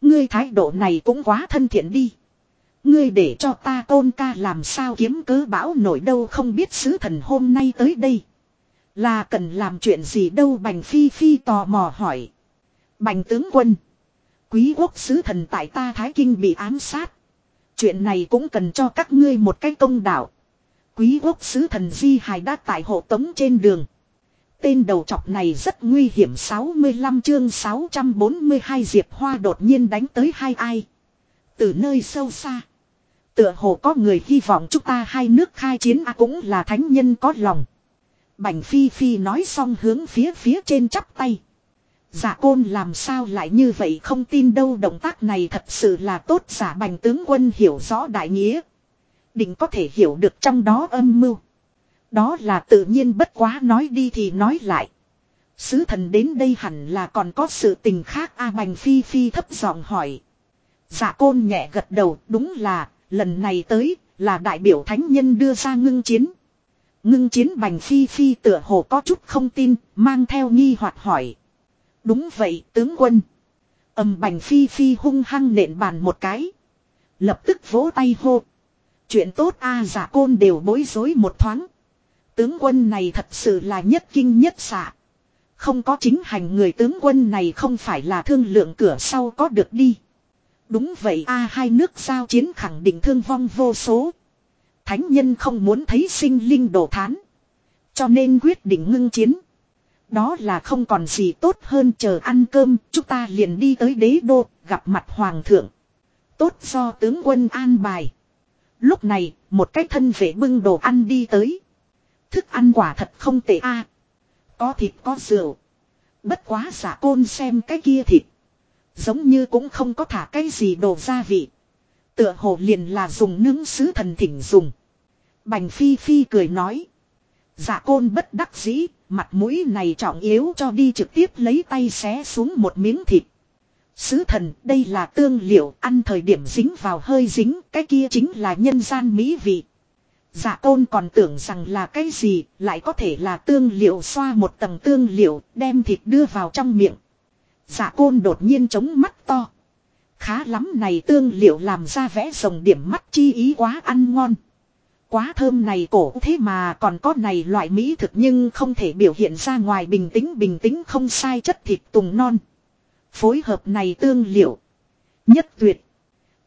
Ngươi thái độ này cũng quá thân thiện đi. Ngươi để cho ta tôn ca làm sao kiếm cớ bão nổi đâu không biết sứ thần hôm nay tới đây. Là cần làm chuyện gì đâu bành phi phi tò mò hỏi. Bành tướng quân. Quý quốc sứ thần tại ta Thái Kinh bị ám sát. Chuyện này cũng cần cho các ngươi một cái công đạo. Quý quốc sứ thần Di Hải đã tại hộ tống trên đường. Tên đầu chọc này rất nguy hiểm 65 chương 642 Diệp Hoa đột nhiên đánh tới hai ai. Từ nơi sâu xa. Tựa hồ có người hy vọng chúng ta hai nước khai chiến à cũng là thánh nhân có lòng. Bành Phi Phi nói xong hướng phía phía trên chắp tay. Giả côn làm sao lại như vậy không tin đâu, động tác này thật sự là tốt, giả bành tướng quân hiểu rõ đại nghĩa. định có thể hiểu được trong đó âm mưu. Đó là tự nhiên bất quá nói đi thì nói lại. Sứ thần đến đây hẳn là còn có sự tình khác, A Bành Phi Phi thấp giọng hỏi. giả côn nhẹ gật đầu, đúng là, lần này tới, là đại biểu thánh nhân đưa ra ngưng chiến. Ngưng chiến Bành Phi Phi tựa hồ có chút không tin, mang theo nghi hoặc hỏi. Đúng vậy, tướng quân. ầm Bành Phi Phi hung hăng nện bàn một cái. Lập tức vỗ tay hô. Chuyện tốt A giả côn đều bối rối một thoáng. Tướng quân này thật sự là nhất kinh nhất xạ. Không có chính hành người tướng quân này không phải là thương lượng cửa sau có được đi. Đúng vậy a, hai nước giao chiến khẳng định thương vong vô số. Thánh nhân không muốn thấy sinh linh đổ thán. Cho nên quyết định ngưng chiến. Đó là không còn gì tốt hơn chờ ăn cơm, chúng ta liền đi tới đế đô, gặp mặt hoàng thượng. Tốt do tướng quân an bài. Lúc này, một cái thân vệ bưng đồ ăn đi tới. Thức ăn quả thật không tệ a Có thịt có rượu. Bất quá giả côn xem cái kia thịt. Giống như cũng không có thả cái gì đồ gia vị. Tựa hồ liền là dùng nướng sứ thần thỉnh dùng. Bành Phi Phi cười nói. Giả côn bất đắc dĩ, mặt mũi này trọng yếu cho đi trực tiếp lấy tay xé xuống một miếng thịt. Sứ thần, đây là tương liệu, ăn thời điểm dính vào hơi dính, cái kia chính là nhân gian mỹ vị. Dạ tôn còn tưởng rằng là cái gì, lại có thể là tương liệu xoa một tầng tương liệu, đem thịt đưa vào trong miệng. Dạ côn đột nhiên chống mắt to. Khá lắm này tương liệu làm ra vẽ rồng điểm mắt chi ý quá ăn ngon. Quá thơm này cổ thế mà còn có này loại mỹ thực nhưng không thể biểu hiện ra ngoài bình tĩnh bình tĩnh không sai chất thịt tùng non. Phối hợp này tương liệu. Nhất tuyệt.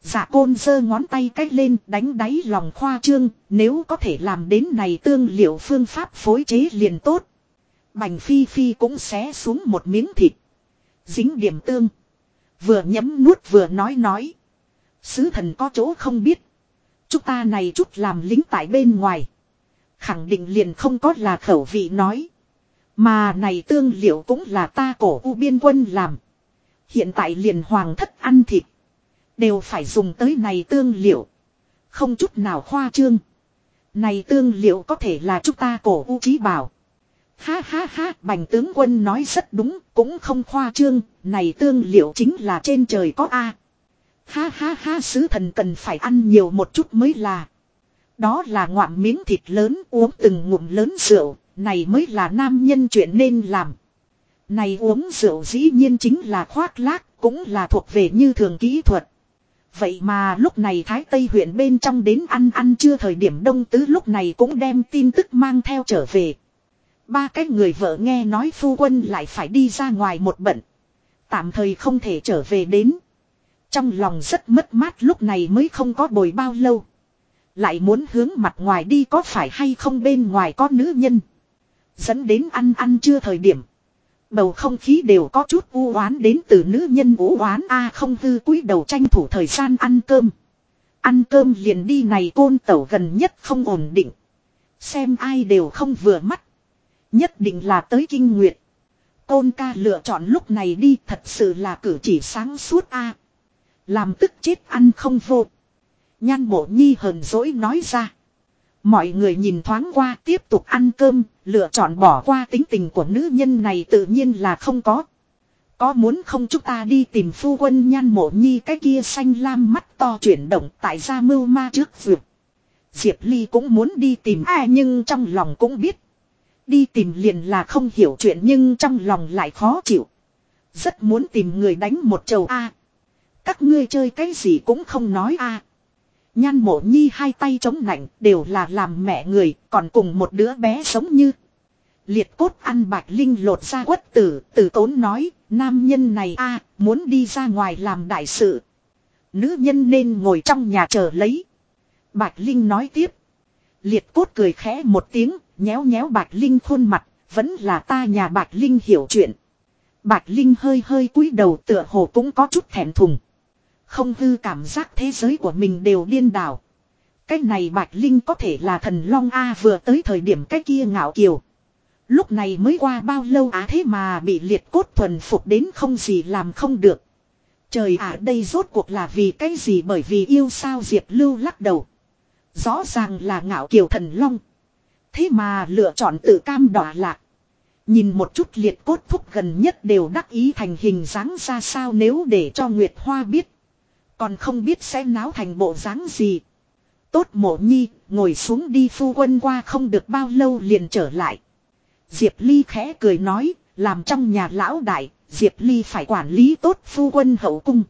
Dạ côn giơ ngón tay cách lên đánh đáy lòng khoa trương, nếu có thể làm đến này tương liệu phương pháp phối chế liền tốt. Bành phi phi cũng xé xuống một miếng thịt. Dính điểm tương. Vừa nhấm nuốt vừa nói nói. Sứ thần có chỗ không biết. Chúng ta này chút làm lính tại bên ngoài. Khẳng định liền không có là khẩu vị nói. Mà này tương liệu cũng là ta cổ u biên quân làm. Hiện tại liền hoàng thất ăn thịt. Đều phải dùng tới này tương liệu. Không chút nào khoa trương. Này tương liệu có thể là chúng ta cổ u trí bảo. Ha ha ha, bành tướng quân nói rất đúng, cũng không khoa trương, này tương liệu chính là trên trời có A. Ha ha ha, sứ thần cần phải ăn nhiều một chút mới là. Đó là ngoạm miếng thịt lớn uống từng ngụm lớn rượu, này mới là nam nhân chuyện nên làm. Này uống rượu dĩ nhiên chính là khoác lác, cũng là thuộc về như thường kỹ thuật. Vậy mà lúc này Thái Tây huyện bên trong đến ăn ăn chưa thời điểm đông tứ lúc này cũng đem tin tức mang theo trở về. Ba cái người vợ nghe nói phu quân lại phải đi ra ngoài một bận. Tạm thời không thể trở về đến. Trong lòng rất mất mát lúc này mới không có bồi bao lâu. Lại muốn hướng mặt ngoài đi có phải hay không bên ngoài có nữ nhân. Dẫn đến ăn ăn chưa thời điểm. Bầu không khí đều có chút u oán đến từ nữ nhân u oán a không hư cúi đầu tranh thủ thời gian ăn cơm. Ăn cơm liền đi này côn tẩu gần nhất không ổn định. Xem ai đều không vừa mắt. Nhất định là tới kinh nguyệt. Côn ca lựa chọn lúc này đi thật sự là cử chỉ sáng suốt a làm tức chết ăn không vô. Nhan mộ nhi hờn dỗi nói ra. Mọi người nhìn thoáng qua tiếp tục ăn cơm, lựa chọn bỏ qua tính tình của nữ nhân này tự nhiên là không có. Có muốn không chúng ta đi tìm phu quân nhan mộ nhi cái kia xanh lam mắt to chuyển động tại gia mưu ma trước vượt. Diệp Ly cũng muốn đi tìm ai nhưng trong lòng cũng biết. Đi tìm liền là không hiểu chuyện nhưng trong lòng lại khó chịu. Rất muốn tìm người đánh một chầu a các ngươi chơi cái gì cũng không nói a. Nhan mộ nhi hai tay chống nạnh đều là làm mẹ người còn cùng một đứa bé sống như. Liệt cốt ăn bạch linh lột ra quất tử, tử tốn nói, nam nhân này a muốn đi ra ngoài làm đại sự. Nữ nhân nên ngồi trong nhà chờ lấy. Bạch Linh nói tiếp. Liệt cốt cười khẽ một tiếng, nhéo nhéo Bạch Linh khuôn mặt, vẫn là ta nhà Bạch Linh hiểu chuyện. Bạch Linh hơi hơi cúi đầu tựa hồ cũng có chút thẹn thùng. Không hư cảm giác thế giới của mình đều điên đảo. Cái này Bạch Linh có thể là thần Long A vừa tới thời điểm cái kia ngạo kiều. Lúc này mới qua bao lâu á thế mà bị liệt cốt thuần phục đến không gì làm không được. Trời ạ, đây rốt cuộc là vì cái gì bởi vì yêu sao Diệp Lưu lắc đầu. Rõ ràng là ngạo kiều thần long. Thế mà lựa chọn tự cam đỏ lạc. Nhìn một chút liệt cốt thúc gần nhất đều đắc ý thành hình dáng ra sao nếu để cho Nguyệt Hoa biết. Còn không biết sẽ náo thành bộ dáng gì. Tốt mộ nhi, ngồi xuống đi phu quân qua không được bao lâu liền trở lại. Diệp Ly khẽ cười nói, làm trong nhà lão đại, Diệp Ly phải quản lý tốt phu quân hậu cung.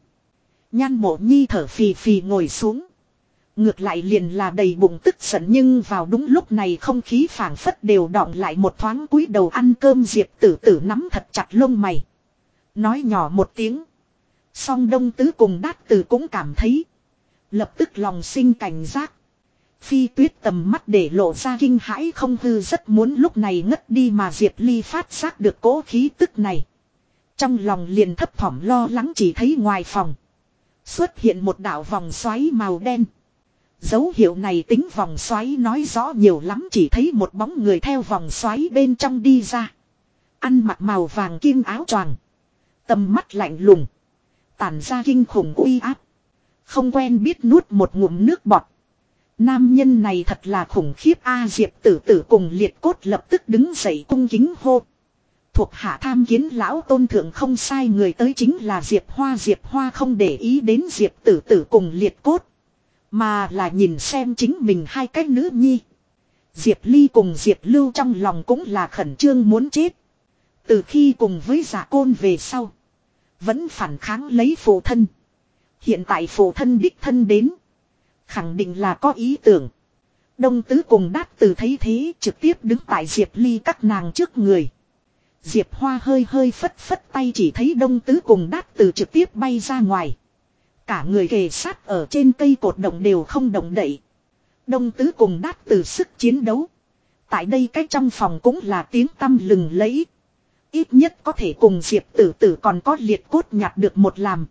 Nhan mộ nhi thở phì phì ngồi xuống. Ngược lại liền là đầy bụng tức giận nhưng vào đúng lúc này không khí phảng phất đều đọng lại một thoáng cúi đầu ăn cơm Diệp tử tử nắm thật chặt lông mày. Nói nhỏ một tiếng. Song đông tứ cùng đát tử cũng cảm thấy. Lập tức lòng sinh cảnh giác. Phi tuyết tầm mắt để lộ ra kinh hãi không hư rất muốn lúc này ngất đi mà Diệp Ly phát giác được cố khí tức này. Trong lòng liền thấp thỏm lo lắng chỉ thấy ngoài phòng. Xuất hiện một đảo vòng xoáy màu đen. Dấu hiệu này tính vòng xoáy nói rõ nhiều lắm chỉ thấy một bóng người theo vòng xoáy bên trong đi ra. Ăn mặc màu vàng kim áo choàng. Tầm mắt lạnh lùng. Tản ra kinh khủng uy áp. Không quen biết nuốt một ngụm nước bọt. Nam nhân này thật là khủng khiếp A Diệp tử tử cùng liệt cốt lập tức đứng dậy cung kính hô. Thuộc hạ tham kiến lão tôn thượng không sai người tới chính là Diệp Hoa Diệp Hoa không để ý đến Diệp tử tử cùng liệt cốt. Mà là nhìn xem chính mình hai cái nữ nhi. Diệp Ly cùng Diệp Lưu trong lòng cũng là khẩn trương muốn chết. Từ khi cùng với giả côn về sau. Vẫn phản kháng lấy phụ thân. Hiện tại phụ thân đích thân đến. Khẳng định là có ý tưởng. Đông tứ cùng đát từ thấy thế trực tiếp đứng tại Diệp Ly các nàng trước người. Diệp Hoa hơi hơi phất phất tay chỉ thấy đông tứ cùng đát từ trực tiếp bay ra ngoài. Cả người kề sát ở trên cây cột động đều không động đậy. Đông tứ cùng đát từ sức chiến đấu. Tại đây cái trong phòng cũng là tiếng tâm lừng lẫy. Ít nhất có thể cùng Diệp tử tử còn có liệt cốt nhặt được một làm.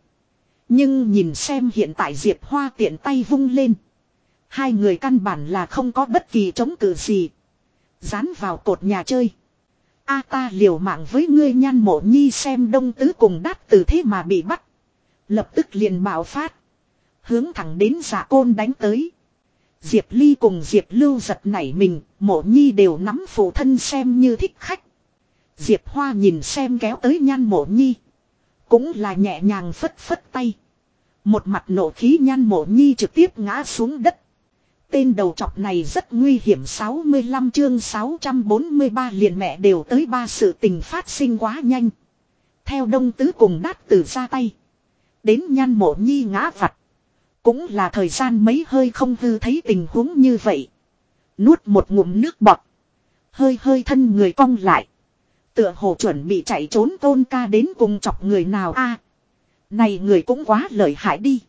Nhưng nhìn xem hiện tại Diệp Hoa tiện tay vung lên. Hai người căn bản là không có bất kỳ chống cự gì. Dán vào cột nhà chơi. A ta liều mạng với ngươi nhan mộ nhi xem đông tứ cùng đát từ thế mà bị bắt. Lập tức liền bạo phát. Hướng thẳng đến giả côn đánh tới. Diệp Ly cùng Diệp Lưu giật nảy mình, mộ nhi đều nắm phụ thân xem như thích khách. Diệp Hoa nhìn xem kéo tới nhan mộ nhi. Cũng là nhẹ nhàng phất phất tay. Một mặt nổ khí nhan mộ nhi trực tiếp ngã xuống đất. Tên đầu trọc này rất nguy hiểm 65 chương 643 liền mẹ đều tới ba sự tình phát sinh quá nhanh. Theo đông tứ cùng đát tử ra tay. Đến nhan mộ nhi ngã vặt. Cũng là thời gian mấy hơi không hư thấy tình huống như vậy. Nuốt một ngụm nước bọt. Hơi hơi thân người cong lại. Tựa hồ chuẩn bị chạy trốn tôn ca đến cùng chọc người nào a à, Này người cũng quá lợi hại đi.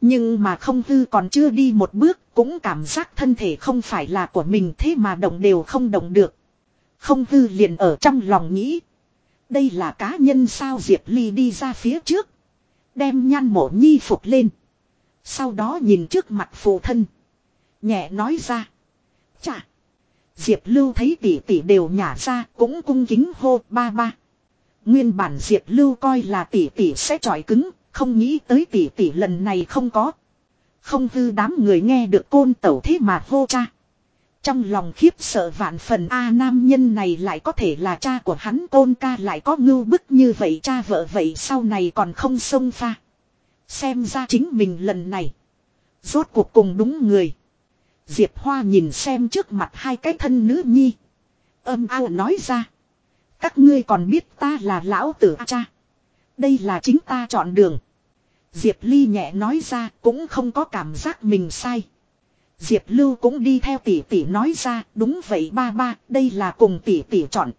Nhưng mà không hư còn chưa đi một bước, cũng cảm giác thân thể không phải là của mình thế mà động đều không động được. Không hư liền ở trong lòng nghĩ. Đây là cá nhân sao Diệp Ly đi ra phía trước. Đem nhan mộ nhi phục lên. Sau đó nhìn trước mặt phụ thân. Nhẹ nói ra. Chà. Diệp Lưu thấy tỷ tỷ đều nhả ra cũng cung kính hô ba ba. Nguyên bản Diệp Lưu coi là tỷ tỷ sẽ trọi cứng, không nghĩ tới tỷ tỷ lần này không có. Không hư đám người nghe được côn tẩu thế mà hô cha. Trong lòng khiếp sợ vạn phần A nam nhân này lại có thể là cha của hắn côn ca lại có ngưu bức như vậy cha vợ vậy sau này còn không xông pha. Xem ra chính mình lần này. Rốt cuộc cùng đúng người. Diệp Hoa nhìn xem trước mặt hai cái thân nữ nhi. Âm ao nói ra. Các ngươi còn biết ta là lão tử cha. Đây là chính ta chọn đường. Diệp Ly nhẹ nói ra cũng không có cảm giác mình sai. Diệp Lưu cũng đi theo tỷ tỷ nói ra, đúng vậy ba ba, đây là cùng tỷ tỷ chọn.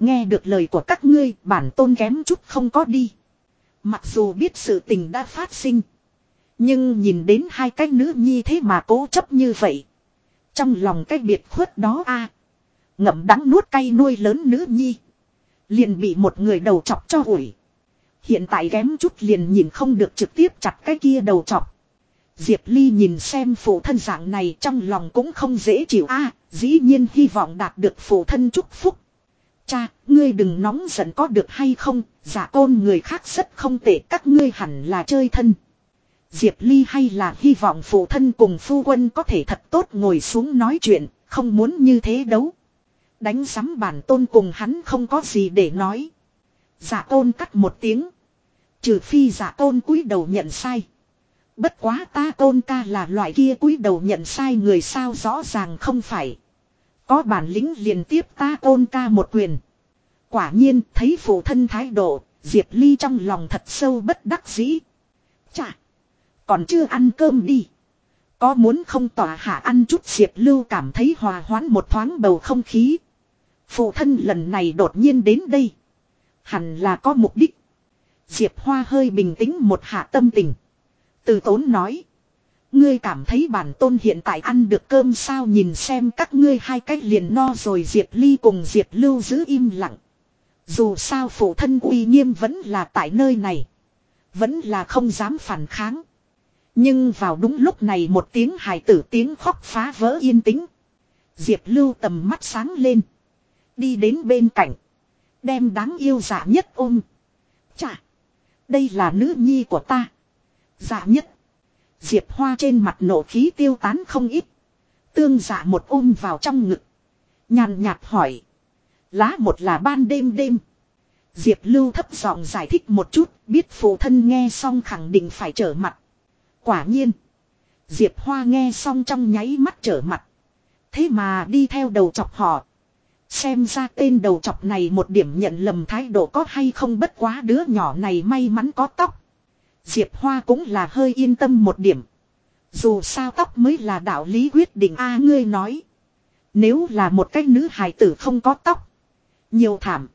Nghe được lời của các ngươi, bản tôn kém chút không có đi. Mặc dù biết sự tình đã phát sinh. Nhưng nhìn đến hai cái nữ nhi thế mà cố chấp như vậy. Trong lòng cái biệt khuất đó a Ngậm đắng nuốt cay nuôi lớn nữ nhi. Liền bị một người đầu chọc cho ủi. Hiện tại kém chút liền nhìn không được trực tiếp chặt cái kia đầu chọc. Diệp Ly nhìn xem phụ thân dạng này trong lòng cũng không dễ chịu a dĩ nhiên hy vọng đạt được phụ thân chúc phúc. Cha, ngươi đừng nóng giận có được hay không, giả côn người khác rất không tệ các ngươi hẳn là chơi thân. Diệp Ly hay là hy vọng phụ thân cùng phu quân có thể thật tốt ngồi xuống nói chuyện, không muốn như thế đấu. Đánh sắm bản tôn cùng hắn không có gì để nói. Giả tôn cắt một tiếng. Trừ phi giả tôn cúi đầu nhận sai. Bất quá ta tôn ca là loại kia cúi đầu nhận sai người sao rõ ràng không phải. Có bản lĩnh liền tiếp ta tôn ca một quyền. Quả nhiên thấy phụ thân thái độ, Diệp Ly trong lòng thật sâu bất đắc dĩ. Chà! Còn chưa ăn cơm đi. Có muốn không tỏa hạ ăn chút Diệp Lưu cảm thấy hòa hoãn một thoáng bầu không khí. Phụ thân lần này đột nhiên đến đây. Hẳn là có mục đích. Diệp Hoa hơi bình tĩnh một hạ tâm tình. Từ tốn nói. Ngươi cảm thấy bản tôn hiện tại ăn được cơm sao nhìn xem các ngươi hai cách liền no rồi Diệp Ly cùng Diệp Lưu giữ im lặng. Dù sao phụ thân uy nghiêm vẫn là tại nơi này. Vẫn là không dám phản kháng. Nhưng vào đúng lúc này một tiếng hài tử tiếng khóc phá vỡ yên tĩnh. Diệp Lưu tầm mắt sáng lên. Đi đến bên cạnh. Đem đáng yêu giả nhất ôm. Chà. Đây là nữ nhi của ta. Giả nhất. Diệp Hoa trên mặt nổ khí tiêu tán không ít. Tương giả một ôm vào trong ngực. Nhàn nhạt hỏi. Lá một là ban đêm đêm. Diệp Lưu thấp giọng giải thích một chút, biết phụ thân nghe xong khẳng định phải trở mặt. Quả nhiên. Diệp Hoa nghe xong trong nháy mắt trở mặt. Thế mà đi theo đầu chọc họ. Xem ra tên đầu chọc này một điểm nhận lầm thái độ có hay không bất quá đứa nhỏ này may mắn có tóc. Diệp Hoa cũng là hơi yên tâm một điểm. Dù sao tóc mới là đạo lý quyết định a à, ngươi nói. Nếu là một cái nữ hài tử không có tóc. Nhiều thảm.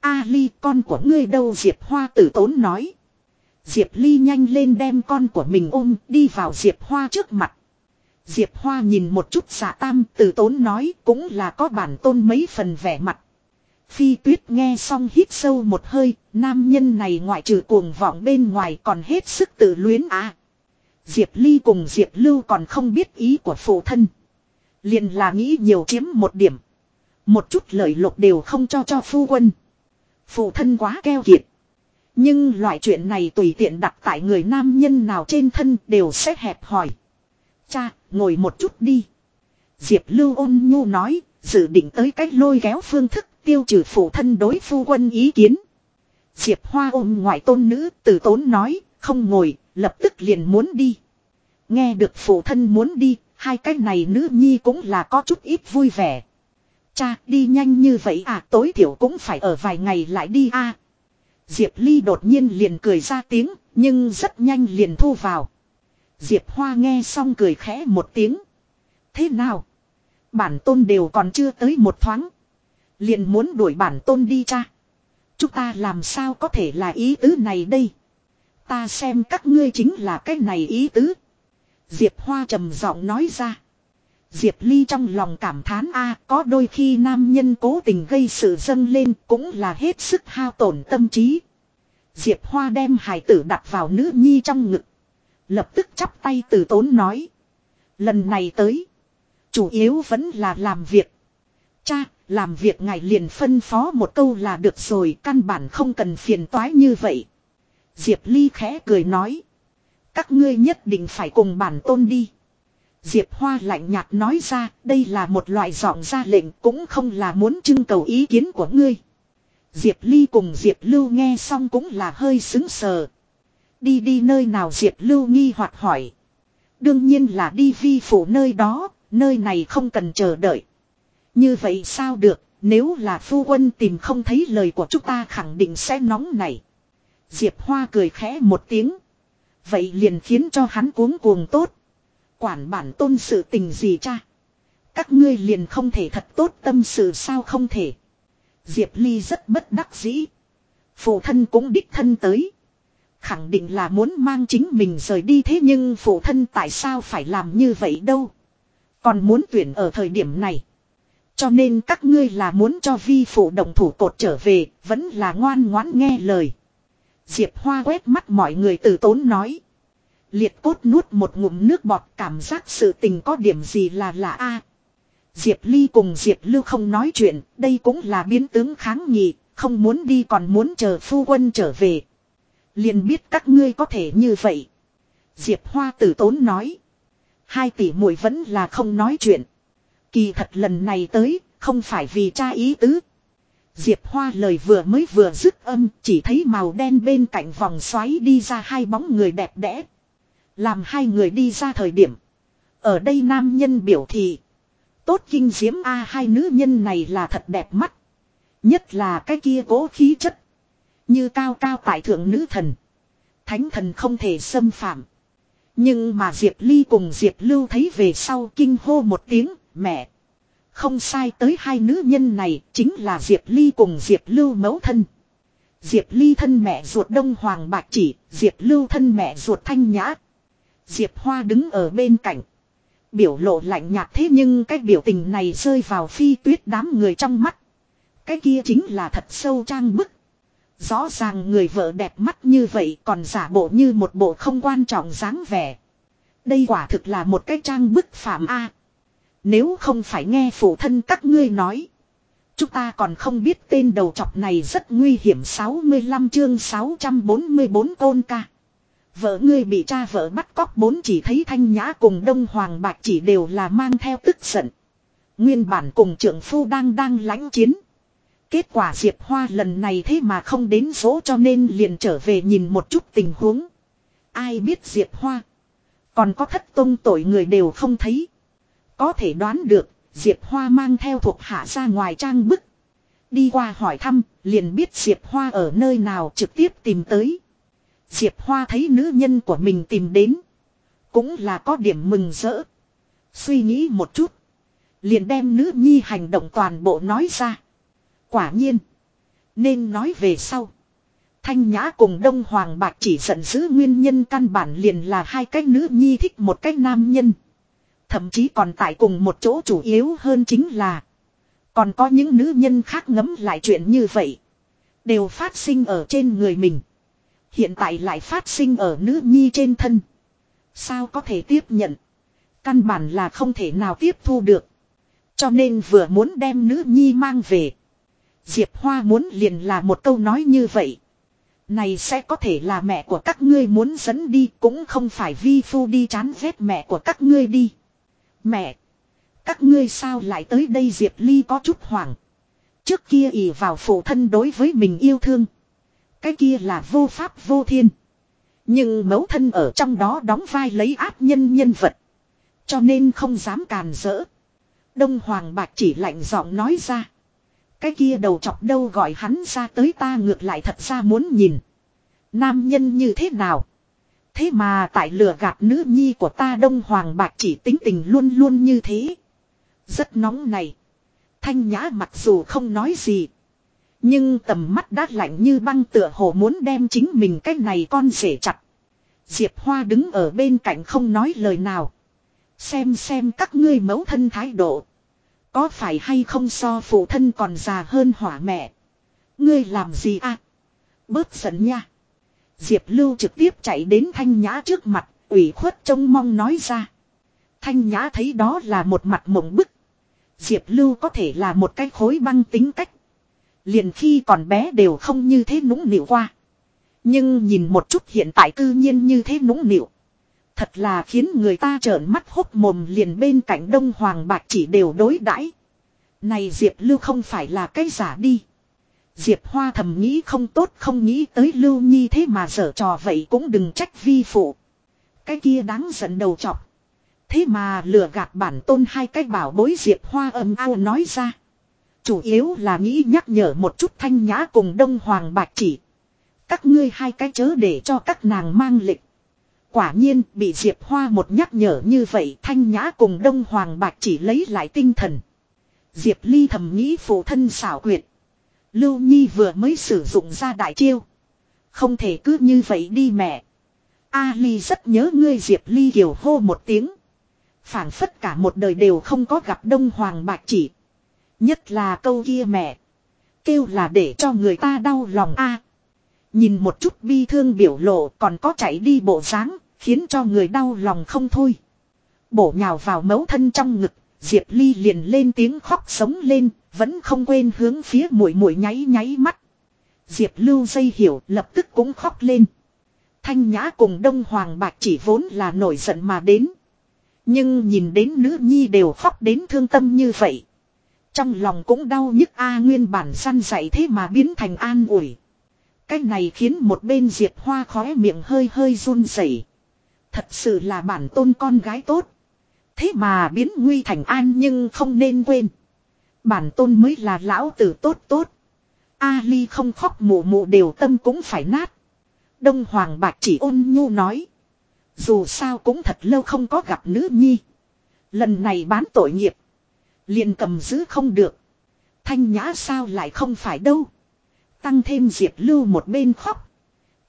A ly, con của ngươi đâu Diệp Hoa tử tốn nói. Diệp Ly nhanh lên đem con của mình ôm đi vào Diệp Hoa trước mặt. Diệp Hoa nhìn một chút giả tam từ tốn nói cũng là có bản tôn mấy phần vẻ mặt. Phi tuyết nghe xong hít sâu một hơi, nam nhân này ngoại trừ cuồng vọng bên ngoài còn hết sức tự luyến à. Diệp Ly cùng Diệp Lưu còn không biết ý của phụ thân. liền là nghĩ nhiều chiếm một điểm. Một chút lợi lộc đều không cho cho phu quân. Phụ thân quá keo kiệt. Nhưng loại chuyện này tùy tiện đặt tại người nam nhân nào trên thân đều sẽ hẹp hỏi. Cha, ngồi một chút đi. Diệp Lưu ôn nhu nói, dự định tới cách lôi kéo phương thức tiêu trừ phụ thân đối phu quân ý kiến. Diệp Hoa ôm ngoại tôn nữ từ tốn nói, không ngồi, lập tức liền muốn đi. Nghe được phụ thân muốn đi, hai cái này nữ nhi cũng là có chút ít vui vẻ. Cha, đi nhanh như vậy à, tối thiểu cũng phải ở vài ngày lại đi a. Diệp Ly đột nhiên liền cười ra tiếng, nhưng rất nhanh liền thu vào. Diệp Hoa nghe xong cười khẽ một tiếng. Thế nào? Bản tôn đều còn chưa tới một thoáng. Liền muốn đuổi bản tôn đi cha. Chúng ta làm sao có thể là ý tứ này đây? Ta xem các ngươi chính là cái này ý tứ. Diệp Hoa trầm giọng nói ra. Diệp Ly trong lòng cảm thán a có đôi khi nam nhân cố tình gây sự dâng lên cũng là hết sức hao tổn tâm trí. Diệp Hoa đem hài tử đặt vào nữ nhi trong ngực. Lập tức chắp tay từ tốn nói. Lần này tới. Chủ yếu vẫn là làm việc. Cha, làm việc ngài liền phân phó một câu là được rồi căn bản không cần phiền toái như vậy. Diệp Ly khẽ cười nói. Các ngươi nhất định phải cùng bản tôn đi. Diệp Hoa lạnh nhạt nói ra đây là một loại giọng ra lệnh cũng không là muốn trưng cầu ý kiến của ngươi. Diệp Ly cùng Diệp Lưu nghe xong cũng là hơi xứng sờ. Đi đi nơi nào Diệp Lưu nghi hoặc hỏi. Đương nhiên là đi vi phủ nơi đó, nơi này không cần chờ đợi. Như vậy sao được, nếu là phu quân tìm không thấy lời của chúng ta khẳng định sẽ nóng này. Diệp Hoa cười khẽ một tiếng. Vậy liền khiến cho hắn cuống cuồng tốt. Quản bản tôn sự tình gì cha. Các ngươi liền không thể thật tốt tâm sự sao không thể. Diệp Ly rất bất đắc dĩ. Phụ thân cũng đích thân tới. Khẳng định là muốn mang chính mình rời đi thế nhưng phụ thân tại sao phải làm như vậy đâu. Còn muốn tuyển ở thời điểm này. Cho nên các ngươi là muốn cho vi phụ đồng thủ cột trở về, vẫn là ngoan ngoãn nghe lời. Diệp Hoa quét mắt mọi người từ tốn nói. Liệt cốt nuốt một ngụm nước bọt cảm giác sự tình có điểm gì là lạ a. Diệp Ly cùng Diệp Lưu không nói chuyện, đây cũng là biến tướng kháng nghị, không muốn đi còn muốn chờ phu quân trở về. Liền biết các ngươi có thể như vậy. Diệp Hoa tử tốn nói. Hai tỷ muội vẫn là không nói chuyện. Kỳ thật lần này tới, không phải vì cha ý tứ. Diệp Hoa lời vừa mới vừa dứt âm, chỉ thấy màu đen bên cạnh vòng xoáy đi ra hai bóng người đẹp đẽ. Làm hai người đi ra thời điểm. Ở đây nam nhân biểu thị. Tốt kinh diễm A hai nữ nhân này là thật đẹp mắt. Nhất là cái kia cố khí chất. Như cao cao tại thượng nữ thần. Thánh thần không thể xâm phạm. Nhưng mà Diệp Ly cùng Diệp Lưu thấy về sau kinh hô một tiếng, mẹ. Không sai tới hai nữ nhân này chính là Diệp Ly cùng Diệp Lưu mẫu thân. Diệp Ly thân mẹ ruột Đông Hoàng Bạc Chỉ, Diệp Lưu thân mẹ ruột Thanh Nhã. Diệp Hoa đứng ở bên cạnh. Biểu lộ lạnh nhạt thế nhưng cái biểu tình này rơi vào phi tuyết đám người trong mắt. Cái kia chính là thật sâu trang bức. Rõ ràng người vợ đẹp mắt như vậy còn giả bộ như một bộ không quan trọng dáng vẻ. Đây quả thực là một cái trang bức phạm A. Nếu không phải nghe phụ thân các ngươi nói. Chúng ta còn không biết tên đầu chọc này rất nguy hiểm 65 chương 644 côn ca. Vợ ngươi bị cha vợ bắt cóc bốn chỉ thấy thanh nhã cùng đông hoàng bạc chỉ đều là mang theo tức giận. Nguyên bản cùng trưởng phu đang đang lãnh chiến. Kết quả Diệp Hoa lần này thế mà không đến số cho nên liền trở về nhìn một chút tình huống. Ai biết Diệp Hoa. Còn có thất tôn tội người đều không thấy. Có thể đoán được, Diệp Hoa mang theo thuộc hạ ra ngoài trang bức. Đi qua hỏi thăm, liền biết Diệp Hoa ở nơi nào trực tiếp tìm tới. Diệp Hoa thấy nữ nhân của mình tìm đến. Cũng là có điểm mừng rỡ. Suy nghĩ một chút. Liền đem nữ nhi hành động toàn bộ nói ra. Quả nhiên. Nên nói về sau. Thanh Nhã cùng Đông Hoàng Bạc chỉ giận dữ nguyên nhân căn bản liền là hai cái nữ nhi thích một cái nam nhân. Thậm chí còn tại cùng một chỗ chủ yếu hơn chính là. Còn có những nữ nhân khác ngấm lại chuyện như vậy. Đều phát sinh ở trên người mình. Hiện tại lại phát sinh ở nữ nhi trên thân. Sao có thể tiếp nhận. Căn bản là không thể nào tiếp thu được. Cho nên vừa muốn đem nữ nhi mang về. Diệp Hoa muốn liền là một câu nói như vậy. Này sẽ có thể là mẹ của các ngươi muốn dẫn đi, cũng không phải vi phu đi chán ghét mẹ của các ngươi đi. Mẹ! Các ngươi sao lại tới đây Diệp Ly có chút hoảng. Trước kia ỉ vào phụ thân đối với mình yêu thương. Cái kia là vô pháp vô thiên. Nhưng mẫu thân ở trong đó đóng vai lấy áp nhân nhân vật. Cho nên không dám càn rỡ. Đông Hoàng Bạc chỉ lạnh giọng nói ra. Cái kia đầu chọc đâu gọi hắn ra tới ta ngược lại thật ra muốn nhìn. Nam nhân như thế nào? Thế mà tại lừa gạt nữ nhi của ta Đông Hoàng Bạc chỉ tính tình luôn luôn như thế. Rất nóng này. Thanh nhã mặc dù không nói gì. Nhưng tầm mắt đã lạnh như băng tựa hồ muốn đem chính mình cái này con rể chặt. Diệp Hoa đứng ở bên cạnh không nói lời nào. Xem xem các ngươi mẫu thân thái độ. Có phải hay không so phụ thân còn già hơn hỏa mẹ. Ngươi làm gì à? Bớt giận nha. Diệp Lưu trực tiếp chạy đến Thanh Nhã trước mặt, ủy khuất trông mong nói ra. Thanh Nhã thấy đó là một mặt mộng bức. Diệp Lưu có thể là một cái khối băng tính cách. Liền khi còn bé đều không như thế nũng nịu qua. Nhưng nhìn một chút hiện tại cư nhiên như thế nũng nịu. Thật là khiến người ta trợn mắt hốc mồm liền bên cạnh đông hoàng bạc chỉ đều đối đãi. Này Diệp Lưu không phải là cái giả đi. Diệp Hoa thầm nghĩ không tốt, không nghĩ tới Lưu Nhi thế mà dở trò vậy cũng đừng trách vi phụ. Cái kia đáng giận đầu chọc. Thế mà lừa gạt bản tôn hai cái bảo bối Diệp Hoa âm ao nói ra. Chủ yếu là nghĩ nhắc nhở một chút thanh nhã cùng đông hoàng bạc chỉ. Các ngươi hai cái chớ để cho các nàng mang lịch. Quả nhiên, bị Diệp Hoa một nhắc nhở như vậy, thanh nhã cùng đông hoàng bạc chỉ lấy lại tinh thần. Diệp Ly thầm nghĩ phụ thân xảo quyệt. Lưu Nhi vừa mới sử dụng ra đại chiêu. Không thể cứ như vậy đi mẹ. A Ly rất nhớ ngươi Diệp Ly kiều hô một tiếng. phảng phất cả một đời đều không có gặp Đông Hoàng Bạc chỉ. Nhất là câu kia mẹ. Kêu là để cho người ta đau lòng a. nhìn một chút bi thương biểu lộ còn có chạy đi bộ dáng khiến cho người đau lòng không thôi. Bổ nhào vào mấu thân trong ngực, Diệp Ly liền lên tiếng khóc sống lên, vẫn không quên hướng phía mũi mũi nháy nháy mắt. Diệp Lưu dây hiểu lập tức cũng khóc lên. Thanh Nhã cùng Đông Hoàng bạc chỉ vốn là nổi giận mà đến. Nhưng nhìn đến nữ nhi đều khóc đến thương tâm như vậy. Trong lòng cũng đau nhức, A, nguyên bản săn dạy thế mà biến thành an ủi. Cái này khiến một bên Diệp Hoa khóe miệng hơi hơi run rẩy. Thật sự là bản tôn con gái tốt. Thế mà biến nguy thành an nhưng không nên quên. Bản tôn mới là lão tử tốt tốt. A ly không khóc mụ mụ đều tâm cũng phải nát. Đông Hoàng Bạch chỉ ôn nhu nói. Dù sao cũng thật lâu không có gặp nữ nhi. Lần này bán tội nghiệp liền cầm giữ không được. Thanh nhã sao lại không phải đâu. Tăng thêm diệp lưu một bên khóc.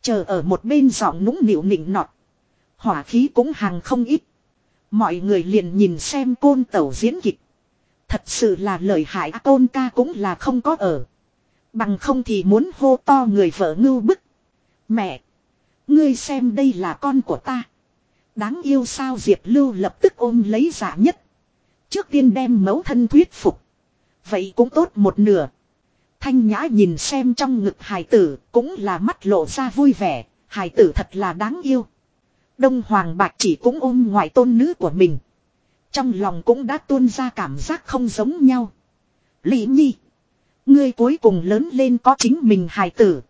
Chờ ở một bên giọng nũng nịu nịnh nọt. Hỏa khí cũng hàng không ít. Mọi người liền nhìn xem côn tẩu diễn kịch. Thật sự là lời hại à, côn ca cũng là không có ở. Bằng không thì muốn hô to người vợ ngưu bức. Mẹ! Ngươi xem đây là con của ta. Đáng yêu sao Diệp Lưu lập tức ôm lấy giả nhất. Trước tiên đem mẫu thân thuyết phục. Vậy cũng tốt một nửa. Thanh Nhã nhìn xem trong ngực hài tử, cũng là mắt lộ ra vui vẻ. Hài tử thật là đáng yêu. Đông Hoàng Bạch chỉ cũng ôm ngoại tôn nữ của mình. Trong lòng cũng đã tuôn ra cảm giác không giống nhau. Lý Nhi. Ngươi cuối cùng lớn lên có chính mình hài tử.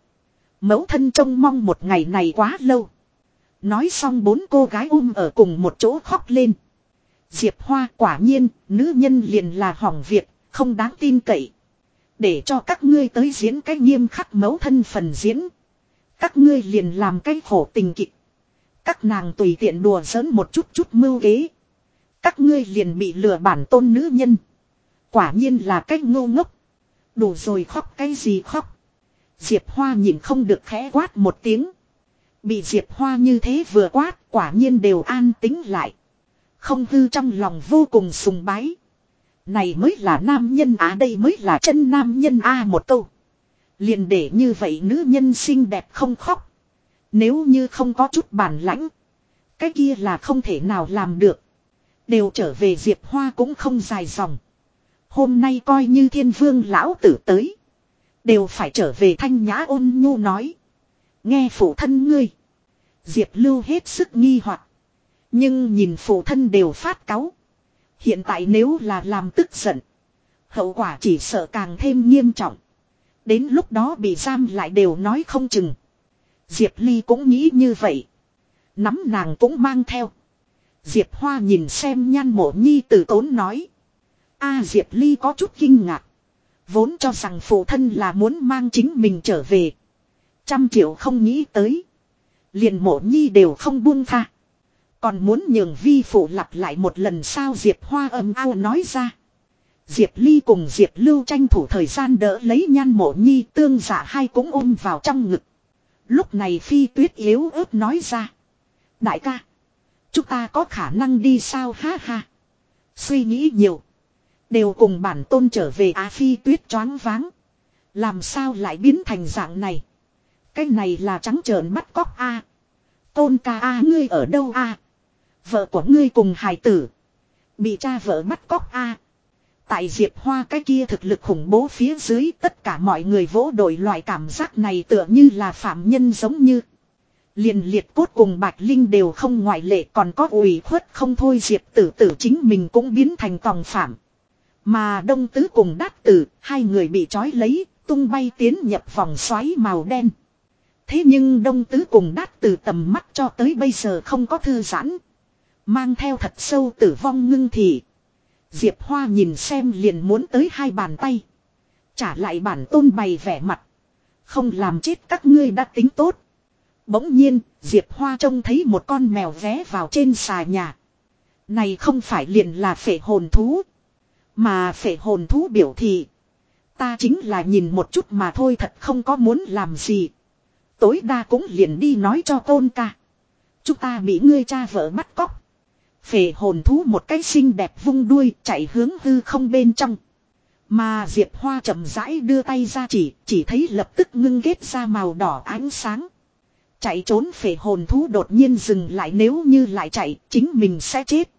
Mẫu thân trông mong một ngày này quá lâu. Nói xong bốn cô gái ôm ở cùng một chỗ khóc lên. Diệp Hoa quả nhiên, nữ nhân liền là hỏng việc, không đáng tin cậy. Để cho các ngươi tới diễn cái nghiêm khắc mẫu thân phần diễn. Các ngươi liền làm cái khổ tình kịch. Các nàng tùy tiện đùa giỡn một chút chút mưu kế. Các ngươi liền bị lừa bản tôn nữ nhân. Quả nhiên là cái ngô ngốc. Đủ rồi khóc cái gì khóc. Diệp Hoa nhìn không được khẽ quát một tiếng. Bị Diệp Hoa như thế vừa quát quả nhiên đều an tính lại. Không hư trong lòng vô cùng sùng bái. Này mới là nam nhân á đây mới là chân nam nhân a một câu. Liền để như vậy nữ nhân xinh đẹp không khóc. Nếu như không có chút bản lãnh. Cái kia là không thể nào làm được. Đều trở về Diệp Hoa cũng không dài dòng. Hôm nay coi như thiên vương lão tử tới. Đều phải trở về thanh nhã ôn nhu nói. Nghe phụ thân ngươi. Diệp lưu hết sức nghi hoặc nhưng nhìn phụ thân đều phát cáu. Hiện tại nếu là làm tức giận. Hậu quả chỉ sợ càng thêm nghiêm trọng. Đến lúc đó bị giam lại đều nói không chừng. Diệp Ly cũng nghĩ như vậy. Nắm nàng cũng mang theo. Diệp Hoa nhìn xem nhan mộ nhi tử tốn nói. a Diệp Ly có chút kinh ngạc. Vốn cho rằng phụ thân là muốn mang chính mình trở về. Trăm triệu không nghĩ tới. Liền mộ nhi đều không buông tha. Còn muốn nhường vi phụ lặp lại một lần sao Diệp Hoa âm ao nói ra. Diệp Ly cùng Diệp Lưu tranh thủ thời gian đỡ lấy nhan mộ nhi tương giả hai cũng ôm vào trong ngực. Lúc này phi tuyết yếu ớt nói ra. Đại ca. Chúng ta có khả năng đi sao ha ha. Suy nghĩ nhiều. Đều cùng bản tôn trở về Á phi tuyết choáng váng. Làm sao lại biến thành dạng này. Cái này là trắng trợn bắt cóc a. Tôn ca a, ngươi ở đâu a? Vợ của ngươi cùng hài tử. Bị cha vợ bắt cóc a. Tại Diệp Hoa cái kia thực lực khủng bố phía dưới tất cả mọi người vỗ đổi loại cảm giác này tựa như là phạm nhân giống như. liền liệt cốt cùng Bạch Linh đều không ngoại lệ còn có ủy khuất không thôi Diệp tử tử chính mình cũng biến thành tòng phạm. Mà Đông Tứ cùng Đát Tử, hai người bị trói lấy, tung bay tiến nhập vòng xoáy màu đen. Thế nhưng Đông Tứ cùng Đát Tử tầm mắt cho tới bây giờ không có thư giãn. Mang theo thật sâu tử vong ngưng thị. Diệp Hoa nhìn xem liền muốn tới hai bàn tay. Trả lại bản tôn bày vẻ mặt. Không làm chết các ngươi đã tính tốt. Bỗng nhiên, Diệp Hoa trông thấy một con mèo vé vào trên xà nhà. Này không phải liền là phệ hồn thú. Mà phệ hồn thú biểu thị. Ta chính là nhìn một chút mà thôi thật không có muốn làm gì. Tối đa cũng liền đi nói cho tôn ca. Chúng ta bị ngươi cha vợ bắt cóc. Phệ hồn thú một cái xinh đẹp vung đuôi chạy hướng hư không bên trong. Mà Diệp Hoa chậm rãi đưa tay ra chỉ, chỉ thấy lập tức ngưng ghét ra màu đỏ ánh sáng. Chạy trốn phệ hồn thú đột nhiên dừng lại nếu như lại chạy, chính mình sẽ chết.